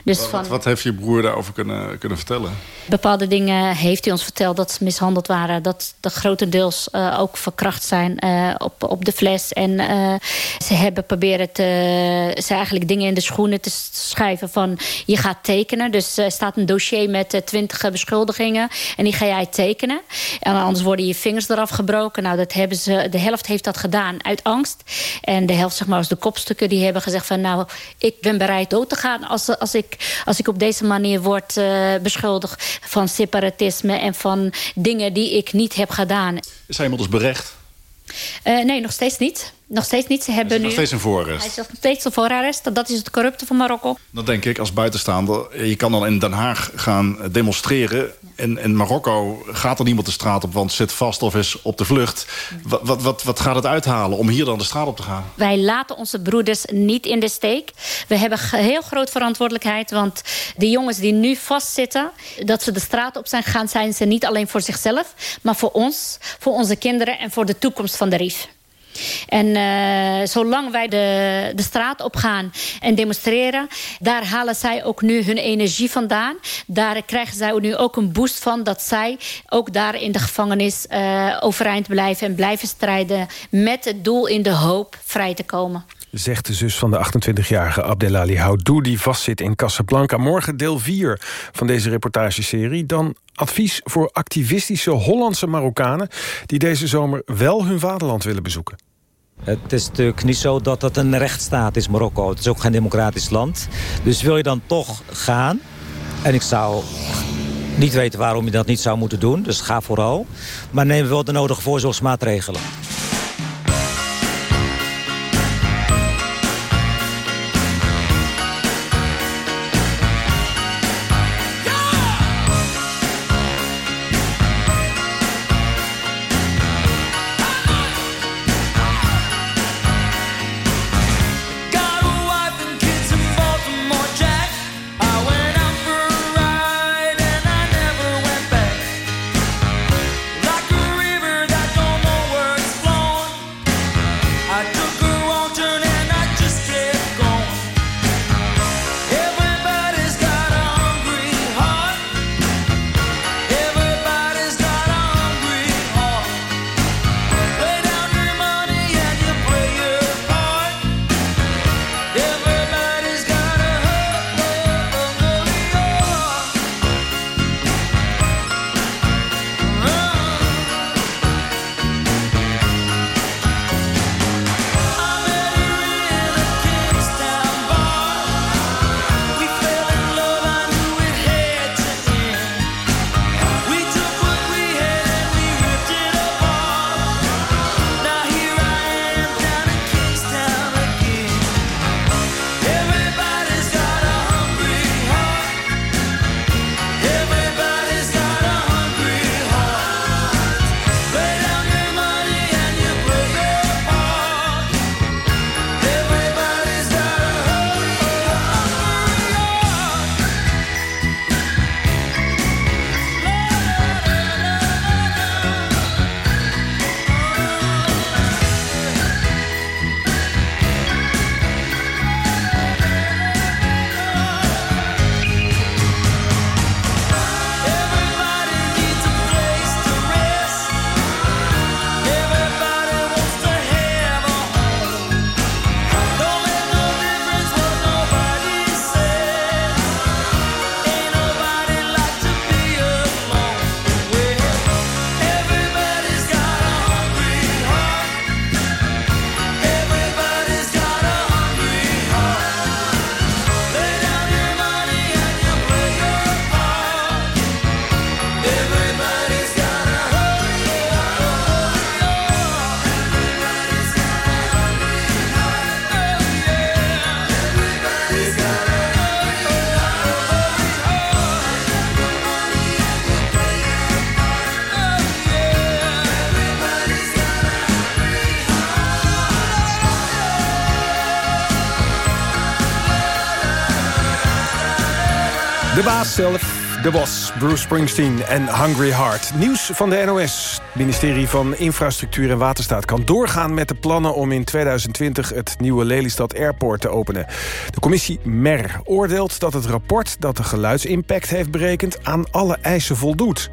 Dus wat, van, wat heeft je broer daarover kunnen, kunnen vertellen? bepaalde dingen heeft hij ons verteld dat ze mishandeld waren. Dat de grotendeels uh, ook verkracht zijn uh, op, op de fles. En uh, ze hebben proberen te, ze eigenlijk dingen in de schoenen te schrijven van je gaat tekenen. Dus er staat een dossier met twintig beschuldigingen en die ga jij tekenen. En anders worden je vingers eraf gebroken. Nou, dat hebben ze, de helft heeft dat gedaan uit angst. En de helft, zeg maar, als de kopstukken, die hebben gezegd van nou, ik ben bereid dood te gaan als, als, ik, als ik op deze manier word beschuldigd van separatisme en van dingen die ik niet heb gedaan. Is hij iemand dus berecht? Uh, nee, nog steeds niet. Nog steeds niet. Ze hebben hij is nog nu... steeds een voorarrest. Hij is nog steeds een voorarrest. Dat is het corrupte van Marokko. Dan denk ik als buitenstaander... je kan dan in Den Haag gaan demonstreren. En in Marokko gaat er niemand de straat op... want zit vast of is op de vlucht. Wat, wat, wat, wat gaat het uithalen om hier dan de straat op te gaan? Wij laten onze broeders niet in de steek. We hebben heel groot verantwoordelijkheid. Want de jongens die nu vastzitten... dat ze de straat op zijn gegaan... zijn ze niet alleen voor zichzelf... maar voor ons, voor onze kinderen... en voor de toekomst van de RIF. En uh, zolang wij de, de straat op gaan en demonstreren... daar halen zij ook nu hun energie vandaan. Daar krijgen zij nu ook een boost van... dat zij ook daar in de gevangenis uh, overeind blijven... en blijven strijden met het doel in de hoop vrij te komen. Zegt de zus van de 28-jarige Abdelali Houdou... die vastzit in Casablanca. Morgen deel 4 van deze reportageserie. Dan advies voor activistische Hollandse Marokkanen... die deze zomer wel hun vaderland willen bezoeken. Het is natuurlijk niet zo dat het een rechtsstaat is, Marokko. Het is ook geen democratisch land. Dus wil je dan toch gaan... en ik zou niet weten waarom je dat niet zou moeten doen. Dus ga vooral. Maar neem wel de nodige voorzorgsmaatregelen. Zelf. de Boss, Bruce Springsteen en Hungry Heart. Nieuws van de NOS. Het ministerie van Infrastructuur en Waterstaat kan doorgaan met de plannen... om in 2020 het nieuwe Lelystad Airport te openen. De commissie MER oordeelt dat het rapport dat de geluidsimpact heeft berekend... aan alle eisen voldoet.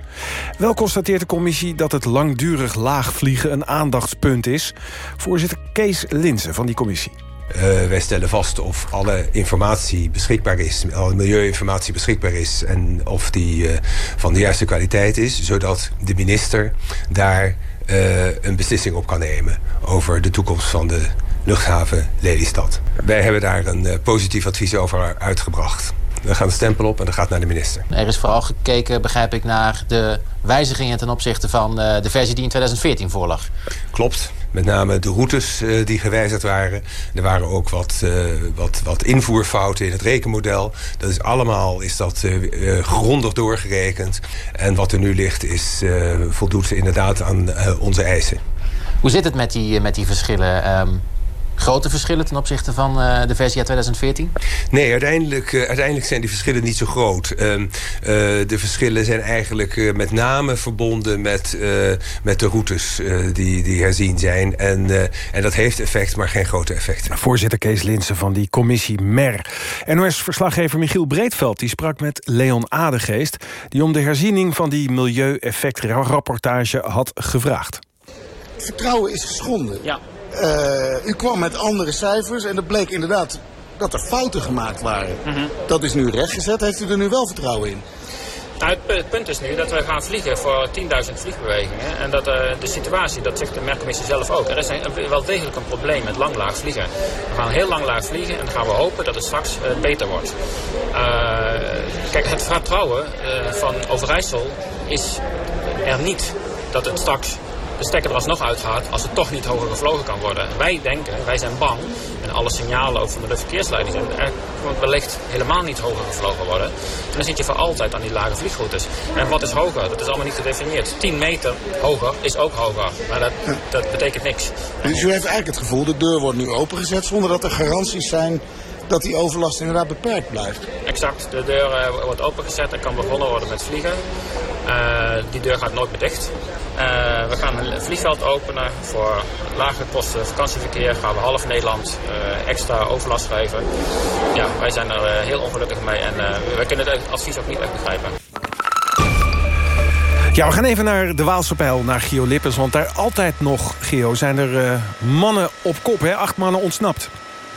Wel constateert de commissie dat het langdurig laagvliegen een aandachtspunt is. Voorzitter Kees Linsen van die commissie. Uh, wij stellen vast of alle informatie beschikbaar is, alle milieuinformatie beschikbaar is en of die uh, van de juiste kwaliteit is, zodat de minister daar uh, een beslissing op kan nemen over de toekomst van de luchthaven Lelystad. Wij hebben daar een positief advies over uitgebracht. We gaan de stempel op en dat gaat naar de minister. Er is vooral gekeken, begrijp ik, naar de wijzigingen ten opzichte van de versie die in 2014 voorlag. Klopt met name de routes uh, die gewijzigd waren. Er waren ook wat, uh, wat, wat invoerfouten in het rekenmodel. Dat is allemaal is dat, uh, grondig doorgerekend. En wat er nu ligt is, voldoet inderdaad aan onze eisen. Hoe zit het met die, met die verschillen? Um grote verschillen ten opzichte van uh, de versie uit 2014? Nee, uiteindelijk, uh, uiteindelijk zijn die verschillen niet zo groot. Uh, de verschillen zijn eigenlijk met name verbonden met, met de routes die, die herzien zijn. En, en dat heeft effect, maar geen grote effecten. Voorzitter Kees Linsen van die commissie MER. NOS-verslaggever Michiel Breedveld die sprak met Leon Adegeest... die om de herziening van die milieueffectrapportage had gevraagd. Vertrouwen is geschonden. Ja. Uh, u kwam met andere cijfers en het bleek inderdaad dat er fouten gemaakt waren. Mhm. Dat is nu rechtgezet. Heeft u er nu wel vertrouwen in? Nou, het punt is nu dat we gaan vliegen voor 10.000 vliegbewegingen. En dat uh, de situatie, dat zegt de merkcommissie zelf ook. Er is een, wel degelijk een probleem met langlaag vliegen. We gaan heel langlaag vliegen en dan gaan we hopen dat het straks uh, beter wordt. Uh, kijk, het vertrouwen van Overijssel is er niet dat het straks de stekker er alsnog uitgaat als het toch niet hoger gevlogen kan worden. Wij denken, wij zijn bang, en alle signalen ook van de luchtverkeersleiding zijn, er moet wellicht helemaal niet hoger gevlogen worden. En dan zit je voor altijd aan die lage vliegroutes. En wat is hoger? Dat is allemaal niet gedefinieerd. 10 meter hoger is ook hoger, maar dat, dat betekent niks. Dus u heeft eigenlijk het gevoel, de deur wordt nu opengezet zonder dat er garanties zijn dat die overlast inderdaad beperkt blijft. Exact, de deur uh, wordt opengezet en kan begonnen worden met vliegen. Uh, die deur gaat nooit meer dicht. Uh, we gaan een vliegveld openen voor lagere kosten vakantieverkeer. Gaan we half Nederland extra overlast geven. Ja, wij zijn er heel ongelukkig mee en wij kunnen het advies ook niet echt begrijpen. Ja, we gaan even naar de Waalse pijl, naar Gio Lippens. Want daar altijd nog, Gio, zijn er mannen op kop. Hè? Acht mannen ontsnapt.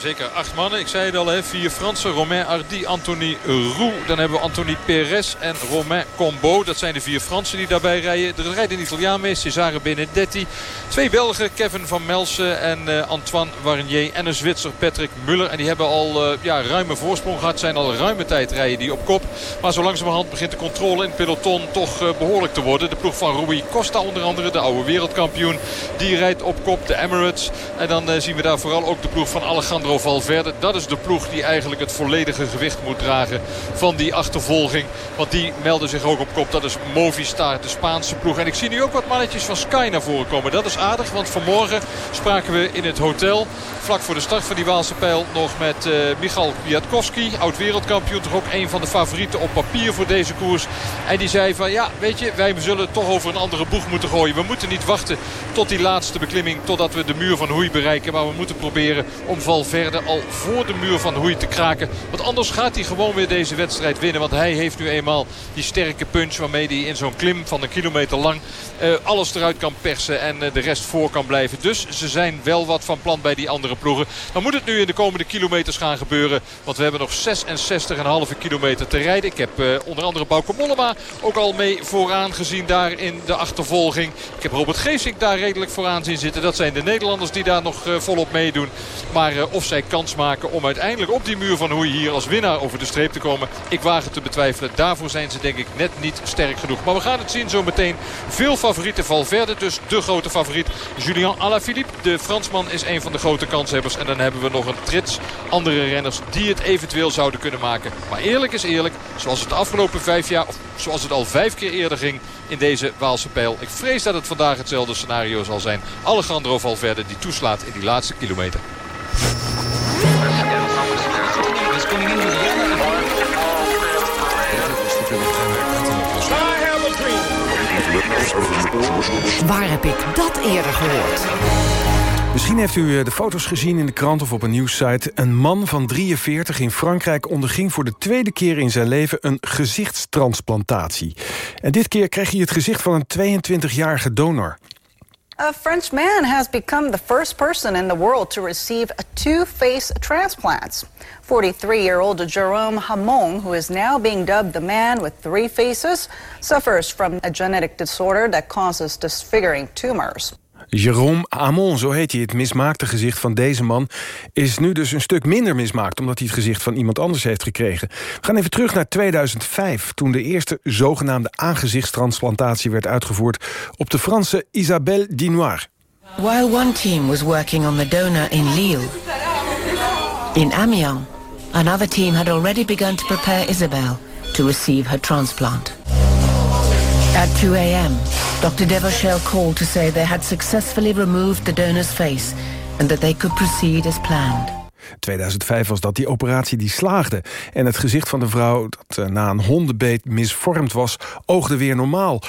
Zeker acht mannen. Ik zei het al, hè, vier Fransen. Romain Hardy, Anthony Roux. Dan hebben we Anthony Perez en Romain Combo. Dat zijn de vier Fransen die daarbij rijden. Er rijdt een Italiaan mee, Cesare Benedetti. Twee Belgen, Kevin van Melsen en uh, Antoine Warnier. En een Zwitser, Patrick Muller. En die hebben al uh, ja, ruime voorsprong gehad. Zijn al ruime tijd rijden die op kop. Maar zo langzamerhand begint de controle in het peloton toch uh, behoorlijk te worden. De ploeg van Rui Costa onder andere, de oude wereldkampioen. Die rijdt op kop, de Emirates. En dan zien we daar vooral ook de ploeg van Alejandro Valverde. Dat is de ploeg die eigenlijk het volledige gewicht moet dragen van die achtervolging. Want die melden zich ook op kop. Dat is Movistar, de Spaanse ploeg. En ik zie nu ook wat mannetjes van Sky naar voren komen. Dat is aardig, want vanmorgen spraken we in het hotel... vlak voor de start van die Waalse pijl nog met uh, Michal Kwiatkowski. Oud-wereldkampioen, toch ook een van de favorieten op papier voor deze koers. En die zei van, ja, weet je, wij zullen toch over een andere boeg moeten gooien. We moeten niet wachten tot die laatste beklimming, totdat we de muur van Hoei bereiken. Maar we moeten proberen om Valverde al voor de muur van Hoei te kraken. Want anders gaat hij gewoon weer deze wedstrijd winnen. Want hij heeft nu eenmaal die sterke punch waarmee hij in zo'n klim van een kilometer lang uh, alles eruit kan persen en uh, de rest voor kan blijven. Dus ze zijn wel wat van plan bij die andere ploegen. Dan moet het nu in de komende kilometers gaan gebeuren. Want we hebben nog 66,5 kilometer te rijden. Ik heb uh, onder andere Bauke Mollema ook al mee vooraan gezien daar in de achtervolging. Ik heb Robert Geesink daar redelijk vooraan zien zitten. Dat zijn de Nederlanders die daar nog volop meedoen. Maar of zij kans maken om uiteindelijk op die muur van Hoei hier als winnaar over de streep te komen. Ik waag te betwijfelen. Daarvoor zijn ze denk ik net niet sterk genoeg. Maar we gaan het zien zo meteen. Veel favorieten Valverde dus de grote favoriet. Julian Alaphilippe, de Fransman, is een van de grote kanshebbers. En dan hebben we nog een trits andere renners die het eventueel zouden kunnen maken. Maar eerlijk is eerlijk, zoals het de afgelopen vijf jaar, of zoals het al vijf keer eerder ging in deze Waalse pijl. Ik vrees dat het vandaag hetzelfde scenario zal zijn. Alejandro Valverde die toeslaat in die laatste kilometer. Waar heb ik dat eerder gehoord? Misschien heeft u eh, de foto's gezien in de krant of op een nieuwssite. Een man van 43 in Frankrijk onderging voor de tweede keer in zijn leven een gezichtstransplantatie. En dit keer kreeg hij het gezicht van een 22-jarige donor. A French man has become the first person in the world to receive two-face transplants. 43-year-old Jerome Hamon, who is now being dubbed the man with three faces, suffers from a genetic disorder that causes disfiguring tumors. Jérôme Hamon, zo heet hij. Het mismaakte gezicht van deze man is nu dus een stuk minder mismaakt... omdat hij het gezicht van iemand anders heeft gekregen. We gaan even terug naar 2005... toen de eerste zogenaamde aangezichtstransplantatie werd uitgevoerd... op de Franse Isabelle Dinoir. While one team was working on the donor in Lille... in Amiens, another team had already begun to prepare Isabelle... to receive her transplant. At 2 a.m., Dr. Devoshel called to say they had successfully removed the donor's face and that they could proceed as planned. 2005 was dat die operatie die slaagde. En het gezicht van de vrouw, dat eh, na een hondenbeet misvormd was... oogde weer normaal.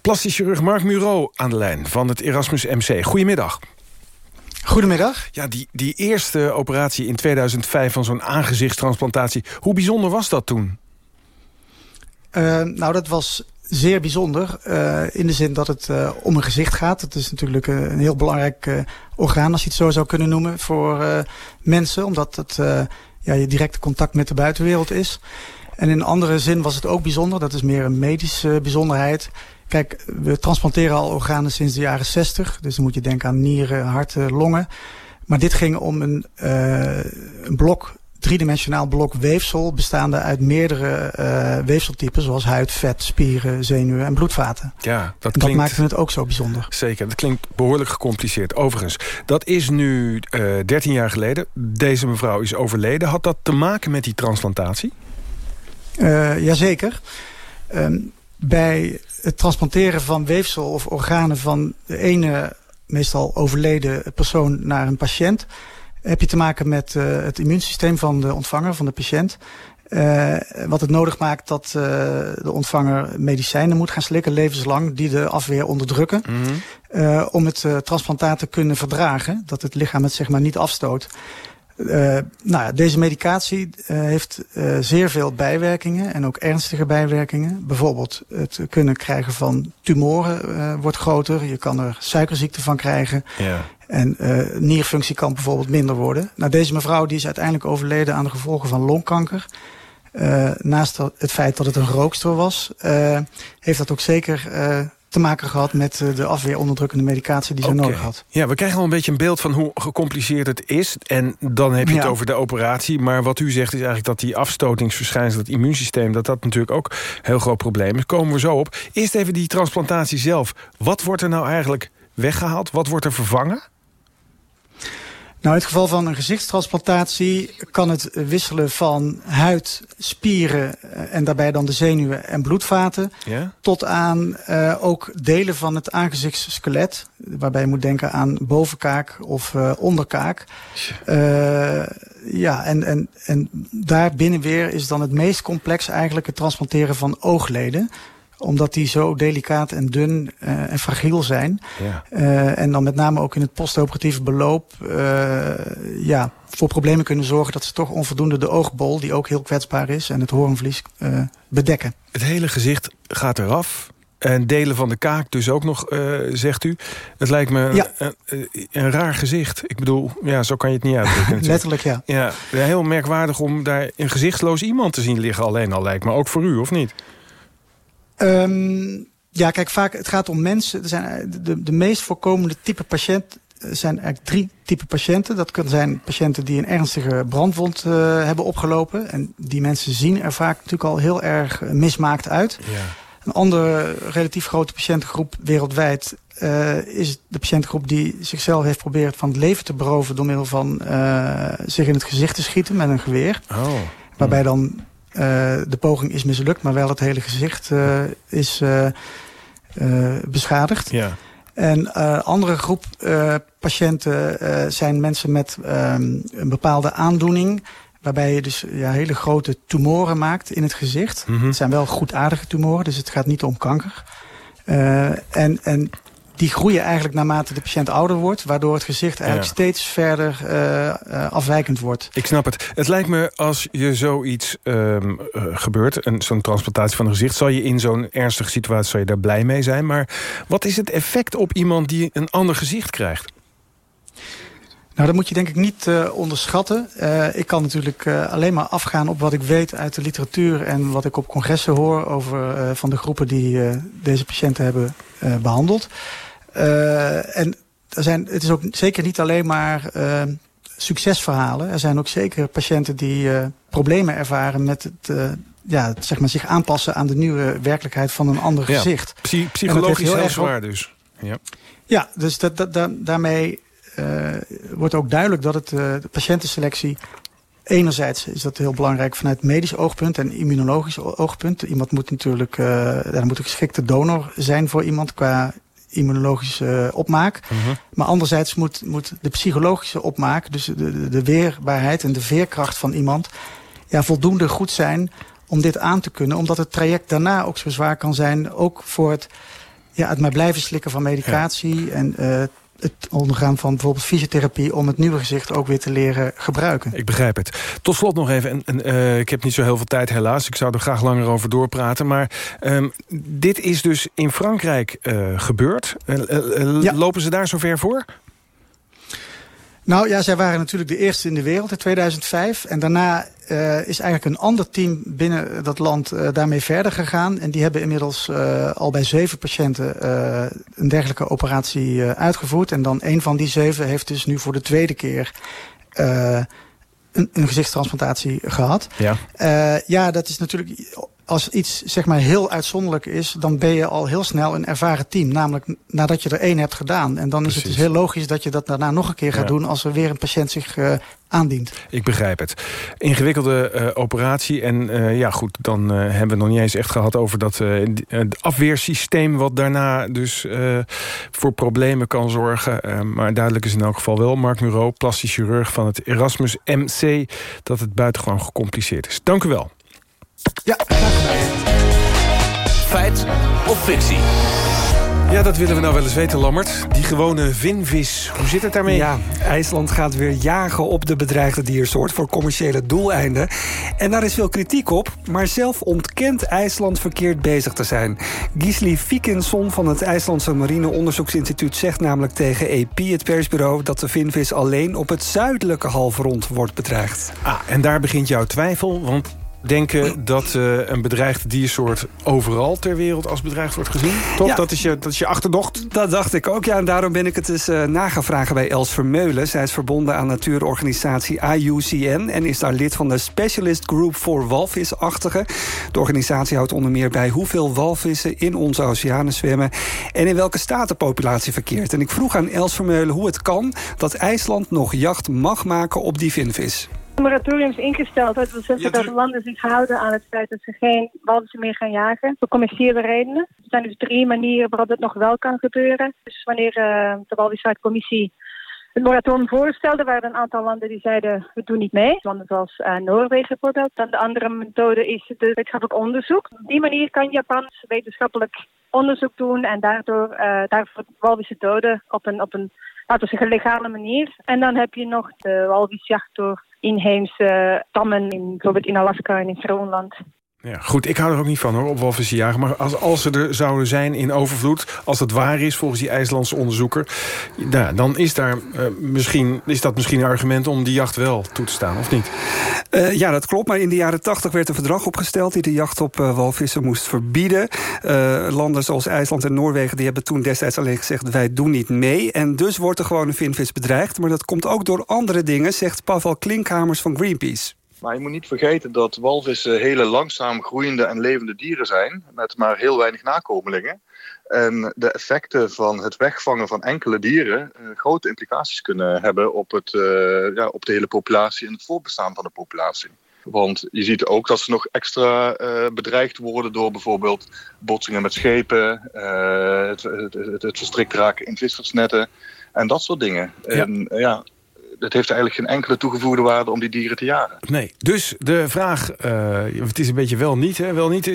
Plastisch chirurg Mark Muro aan de lijn van het Erasmus MC. Goedemiddag. Goedemiddag. Ja, die, die eerste operatie in 2005 van zo'n aangezichtstransplantatie... hoe bijzonder was dat toen? Uh, nou, dat was zeer bijzonder. Uh, in de zin dat het uh, om een gezicht gaat. Het is natuurlijk uh, een heel belangrijk orgaan, als je het zo zou kunnen noemen, voor mensen. Omdat het ja, je directe contact met de buitenwereld is. En in een andere zin was het ook bijzonder. Dat is meer een medische bijzonderheid. Kijk, we transplanteren al organen sinds de jaren 60. Dus dan moet je denken aan nieren, harten, longen. Maar dit ging om een, een blok driedimensionaal blok weefsel bestaande uit meerdere uh, weefseltypen zoals huid, vet, spieren, zenuwen en bloedvaten. Ja, dat, klinkt... dat maakte het ook zo bijzonder. Zeker, dat klinkt behoorlijk gecompliceerd. Overigens, dat is nu uh, eh, 13 jaar geleden. Deze mevrouw is overleden. Had dat te maken met die transplantatie? Uh, jazeker. Um, bij het transplanteren van weefsel of organen van de ene meestal overleden persoon naar een patiënt heb je te maken met uh, het immuunsysteem van de ontvanger, van de patiënt. Uh, wat het nodig maakt dat uh, de ontvanger medicijnen moet gaan slikken, levenslang, die de afweer onderdrukken. Mm -hmm. om het transplantaat te kunnen verdragen, dat het lichaam het zeg maar niet afstoot. Uh, nou, deze medicatie uh, heeft uh, zeer veel bijwerkingen en ook ernstige bijwerkingen. Bijvoorbeeld het kunnen krijgen van tumoren wordt groter. Je kan er suikerziekte van krijgen. Ja. En nierfunctie kan bijvoorbeeld minder worden. Nou, deze mevrouw die is uiteindelijk overleden aan de gevolgen van longkanker. naast het feit dat het een rookster was, heeft dat ook zeker te maken gehad met eh, de afweeronderdrukkende medicatie die ze okay. nodig had. Ja, we krijgen al een beetje een beeld van hoe gecompliceerd het is. En dan heb je ja. het over de operatie. Maar wat u zegt is eigenlijk dat die afstotingsverschijnsel, het immuunsysteem... dat dat natuurlijk ook een heel groot probleem is. Komen we zo op. Eerst even die transplantatie zelf. Wat wordt er nou eigenlijk weggehaald? Wat wordt er vervangen? Nou, in het geval van een gezichtstransplantatie kan het wisselen van huid, spieren eh, en daarbij dan de zenuwen en bloedvaten. Ja? Tot aan uh, ook delen van het aangezichtsskelet. Waarbij je moet denken aan bovenkaak of uh, onderkaak. Uh, ja, en, en, en daar binnen weer is dan het meest complex eigenlijk het transplanteren van oogleden omdat die zo delicaat en dun uh, en fragiel zijn. Ja. Uh, en dan met name ook in het postoperatieve beloop... Uh, ja, voor problemen kunnen zorgen dat ze toch onvoldoende de oogbol... die ook heel kwetsbaar is, en het hoornvlies bedekken. Het hele gezicht gaat eraf. En delen van de kaak dus ook nog, zegt u. Het lijkt me ja. een, een, raar gezicht. Ik bedoel, ja, zo kan je het niet uitdrukken. Letterlijk, ja. ja. Heel merkwaardig om daar een gezichtsloos iemand te zien liggen alleen al, lijkt me. Ook voor u, of niet? Um, ja, kijk, vaak het gaat om mensen. Er zijn eh, de, de meest voorkomende type patiënt eh, zijn eigenlijk drie type patiënten. Dat kunnen zijn patiënten die een ernstige brandwond uh, hebben opgelopen. En die mensen zien er vaak natuurlijk al heel erg mismaakt uit. Ja. Een andere relatief grote patiëntengroep wereldwijd uh, is de patiëntengroep die zichzelf heeft geprobeerd van het leven te beroven door middel van uh, zich in het gezicht te schieten met een geweer. Oh. Waarbij dan uh, de poging is mislukt, maar wel het hele gezicht uh, is uh, beschadigd. Ja. En andere groep patiënten zijn mensen met um, een bepaalde aandoening... waarbij je dus ja, hele grote tumoren maakt in het gezicht. Mm -hmm. Het zijn wel goedaardige tumoren, dus het gaat niet om kanker. en, en die groeien eigenlijk naarmate de patiënt ouder wordt... waardoor het gezicht eigenlijk Ja. steeds verder uh, uh, afwijkend wordt. Ik snap het. Het lijkt me als je zoiets um, gebeurt... zo'n transplantatie van een gezicht... zal je in zo'n ernstige situatie zal je daar blij mee zijn. Maar wat is het effect op iemand die een ander gezicht krijgt? Nou, dat moet je denk ik niet uh, onderschatten. Uh, ik kan natuurlijk uh, alleen maar afgaan op wat ik weet uit de literatuur... en wat ik op congressen hoor over van de groepen die deze patiënten hebben behandeld. En er zijn, het is ook zeker niet alleen maar succesverhalen. Er zijn ook zeker patiënten die problemen ervaren met het... ja, zeg maar zich aanpassen aan de nieuwe werkelijkheid van een ander ja, gezicht. Psy psychologisch heel, heel zwaar dus. Ja, ja dus dat, daarmee uh, wordt ook duidelijk dat het, uh, de patiëntenselectie... enerzijds is dat heel belangrijk vanuit medisch oogpunt en immunologisch oogpunt. Iemand moet natuurlijk, uh, moet een geschikte donor zijn voor iemand qua immunologische opmaak. Uh -huh. Maar anderzijds moet, moet de psychologische opmaak, dus de, de, de weerbaarheid en de veerkracht van iemand... Ja, voldoende goed zijn om dit aan te kunnen. Omdat het traject daarna ook zo zwaar kan zijn. Ook voor het, ja, het maar blijven slikken van medicatie ja. en het ondergaan van bijvoorbeeld fysiotherapie... om het nieuwe gezicht ook weer te leren gebruiken. Ik begrijp het. Tot slot nog even, en, en, uh, ik heb niet zo heel veel tijd helaas... ik zou er graag langer over doorpraten... maar um, dit is dus in Frankrijk uh, gebeurd. Uh, ja. Lopen ze daar zover voor? Nou ja, zij waren natuurlijk de eerste in de wereld in 2005. En daarna uh, is eigenlijk een ander team binnen dat land uh, daarmee verder gegaan. En die hebben inmiddels uh, al bij zeven patiënten een dergelijke operatie uitgevoerd. En dan een van die zeven heeft dus nu voor de tweede keer een, een gezichtstransplantatie gehad. Ja. ja, dat is natuurlijk als iets zeg maar heel uitzonderlijk is... dan ben je al heel snel een ervaren team. Namelijk nadat je er één hebt gedaan. En dan Precies. is het dus heel logisch dat je dat daarna nog een keer gaat ja. doen... als er weer een patiënt zich uh, aandient. Ik begrijp het. Ingewikkelde uh, operatie. En uh, ja goed, dan hebben we het nog niet eens echt gehad... over dat afweersysteem wat daarna dus voor problemen kan zorgen. maar duidelijk is in elk geval wel... Mark Muro, plastisch chirurg van het Erasmus MC... dat het buitengewoon gecompliceerd is. Dank u wel. Ja, Feit of fictie? Ja, dat willen we nou wel eens weten, Lammert. Die gewone vinvis, hoe zit het daarmee? Ja, IJsland gaat weer jagen op de bedreigde diersoort... voor commerciële doeleinden. En daar is veel kritiek op, maar zelf ontkent IJsland verkeerd bezig te zijn. Gisli Fikinson van het IJslandse Marine Onderzoeksinstituut... zegt namelijk tegen EP, het persbureau... dat de vinvis alleen op het zuidelijke halfrond wordt bedreigd. Ah, en daar begint jouw twijfel, want denken dat uh, een bedreigde diersoort overal ter wereld als bedreigd wordt gezien? Toch? Ja. Dat, is je, dat is je achterdocht? Dat dacht ik ook, ja. En daarom ben ik het dus uh, nagevraagd bij Els Vermeulen. Zij is verbonden aan natuurorganisatie IUCN... en is daar lid van de Specialist Group voor Walvisachtigen. De organisatie houdt onder meer bij hoeveel walvissen in onze oceanen zwemmen... en in welke staat de populatie verkeert. En ik vroeg aan Els Vermeulen hoe het kan dat IJsland nog jacht mag maken op die vinvis. Het moratorium is ingesteld. Dat wil zeggen dat landen zich houden aan het feit dat ze geen walvissen meer gaan jagen. Voor commerciële redenen. Er zijn dus drie manieren waarop dat nog wel kan gebeuren. Dus wanneer uh, de Walvisvaartcommissie het moratorium voorstelde, waren er een aantal landen die zeiden we doen niet mee. Landen zoals uh, Noorwegen bijvoorbeeld. Dan de andere methode is het wetenschappelijk onderzoek. Op die manier kan Japan wetenschappelijk onderzoek doen en daardoor uh, daarvoor walvissen doden op een, op een laten we zeggen, legale manier. En dan heb je nog de walvisjacht door inheemse stammen, in, bijvoorbeeld in Alaska en in Groenland. Ja, goed, ik hou er ook niet van hoor, op walvissen. Maar als, als ze er zouden zijn in overvloed, als dat waar is volgens die IJslandse onderzoeker... Dan is, daar, uh, misschien, is dat misschien een argument om die jacht wel toe te staan, of niet? Uh, ja, dat klopt. Maar in de jaren tachtig werd een verdrag opgesteld... die de jacht op uh, walvissen moest verbieden. landen zoals IJsland en Noorwegen die hebben toen destijds alleen gezegd... wij doen niet mee. En dus wordt er gewoon een vinvis bedreigd. Maar dat komt ook door andere dingen, zegt Pavel Klinkhamers van Greenpeace. Maar je moet niet vergeten dat walvissen hele langzaam groeiende en levende dieren zijn, met maar heel weinig nakomelingen. En de effecten van het wegvangen van enkele dieren uh, grote implicaties kunnen hebben op, het, uh, ja, op de hele populatie en het voortbestaan van de populatie. Want je ziet ook dat ze nog extra uh, bedreigd worden door bijvoorbeeld botsingen met schepen, het, het, het, het verstrikt raken in vissersnetten en dat soort dingen. Ja. En ja, het heeft eigenlijk geen enkele toegevoegde waarde om die dieren te jagen. Nee, dus de vraag, uh, het is een beetje wel niet, hè, wel niet.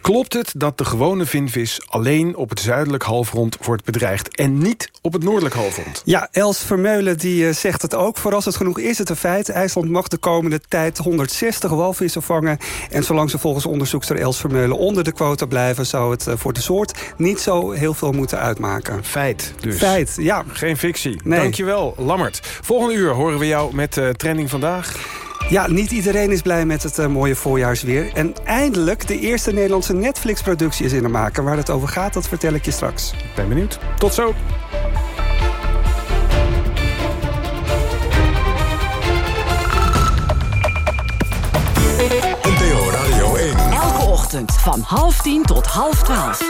Klopt het dat de gewone vinvis alleen op het zuidelijk halfrond wordt bedreigd... en niet op het noordelijk halfrond? Ja, Els Vermeulen die, uh, zegt het ook. Voor als het genoeg is het een feit. IJsland mag de komende tijd 160 walvissen vangen. En zolang ze volgens onderzoekster Els Vermeulen onder de quota blijven... zou het uh, voor de soort niet zo heel veel moeten uitmaken. Feit dus. Feit, ja. Geen fictie. Nee. Dankjewel, Lammert. Volgende uur horen we jou met uh, Trending Vandaag. Ja, niet iedereen is blij met het uh, mooie voorjaarsweer. En eindelijk de eerste Nederlandse Netflix-productie is in de maken. Waar het over gaat, dat vertel ik je straks. Ben benieuwd. Tot zo. NPO Radio 1. Elke ochtend van half tien tot half twaalf.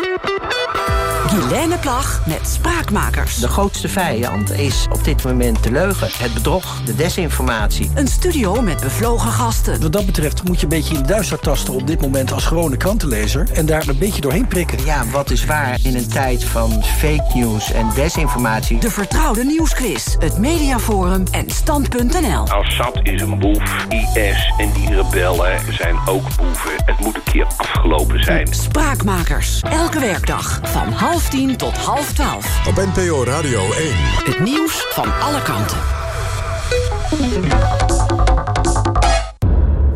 Guilaine Plag met Spraakmakers. De grootste vijand is op dit moment de leugen, het bedrog, de desinformatie. Een studio met bevlogen gasten. Wat dat betreft moet je een beetje in de duister tasten op dit moment als gewone krantenlezer en daar een beetje doorheen prikken. Ja, wat is waar in een tijd van fake news en desinformatie? De vertrouwde nieuwsquiz, het mediaforum en stand.nl. Assad is een boef, IS en die rebellen zijn ook boeven. Het moet een keer afgelopen zijn. Spraakmakers, elke werkdag van half tien tot half twaalf. Op NPO Radio 1. Het nieuws van alle kanten.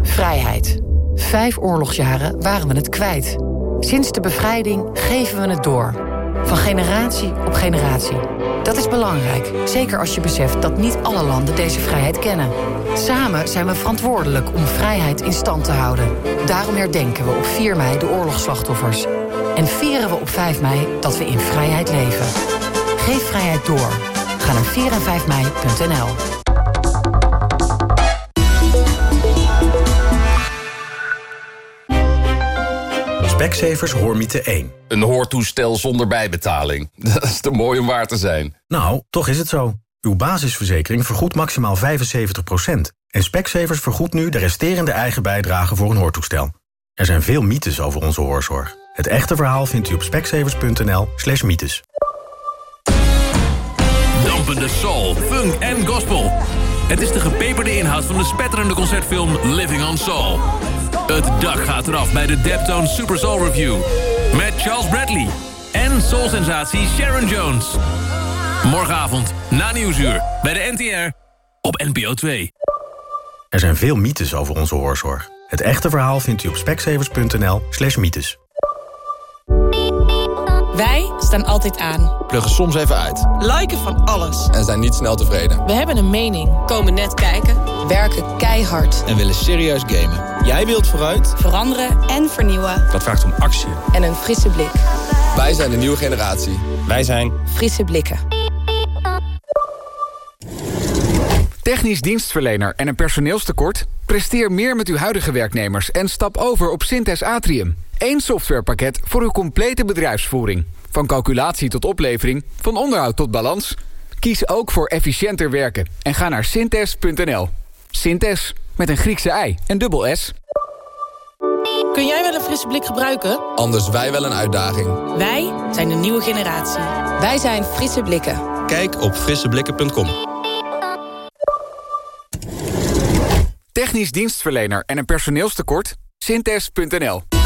Vrijheid. Vijf oorlogsjaren waren we het kwijt. Sinds de bevrijding geven we het door. Van generatie op generatie. Dat is belangrijk, zeker als je beseft dat niet alle landen deze vrijheid kennen. Samen zijn we verantwoordelijk om vrijheid in stand te houden. Daarom herdenken we op 4 mei de oorlogsslachtoffers. En vieren we op 5 mei dat we in vrijheid leven. Geef vrijheid door. Ga naar 4 en 5 mei.nl. Specsavers Hoormiete 1. Een hoortoestel zonder bijbetaling. Dat is te mooi om waar te zijn. Nou, toch is het zo. Uw basisverzekering vergoedt maximaal 75%. En Specsavers vergoedt nu de resterende eigen bijdrage voor een hoortoestel. Er zijn veel mythes over onze hoorzorg. Het echte verhaal vindt u op specsavers.nl slash mythes. Dampende soul, funk en gospel. Het is de gepeperde inhoud van de spetterende concertfilm Living on Soul. Het dak gaat eraf bij de Deptone Super Soul Review. Met Charles Bradley en soul-sensatie Sharon Jones. Morgenavond, na Nieuwsuur, bij de NTR, op NPO 2. Er zijn veel mythes over onze hoorzorg. Het echte verhaal vindt u op specsavers.nl slash mythes. Wij staan altijd aan. Pluggen soms even uit. Liken van alles. En zijn niet snel tevreden. We hebben een mening. Komen net kijken. Werken keihard. En willen serieus gamen. Jij wilt vooruit. Veranderen en vernieuwen. Dat vraagt om actie. En een frisse blik. Wij zijn de nieuwe generatie. Wij zijn... Frisse blikken. Technisch dienstverlener en een personeelstekort? Presteer meer met uw huidige werknemers en stap over op Synthes Atrium. Eén softwarepakket voor uw complete bedrijfsvoering. Van calculatie tot oplevering, van onderhoud tot balans. Kies ook voor efficiënter werken en ga naar synthes.nl. Synthes, met een Griekse ei en dubbel S. Kun jij wel een frisse blik gebruiken? Anders wij wel een uitdaging. Wij zijn de nieuwe generatie. Wij zijn Frisse Blikken. Kijk op frisseblikken.com. Technisch dienstverlener en een personeelstekort? Synthes.nl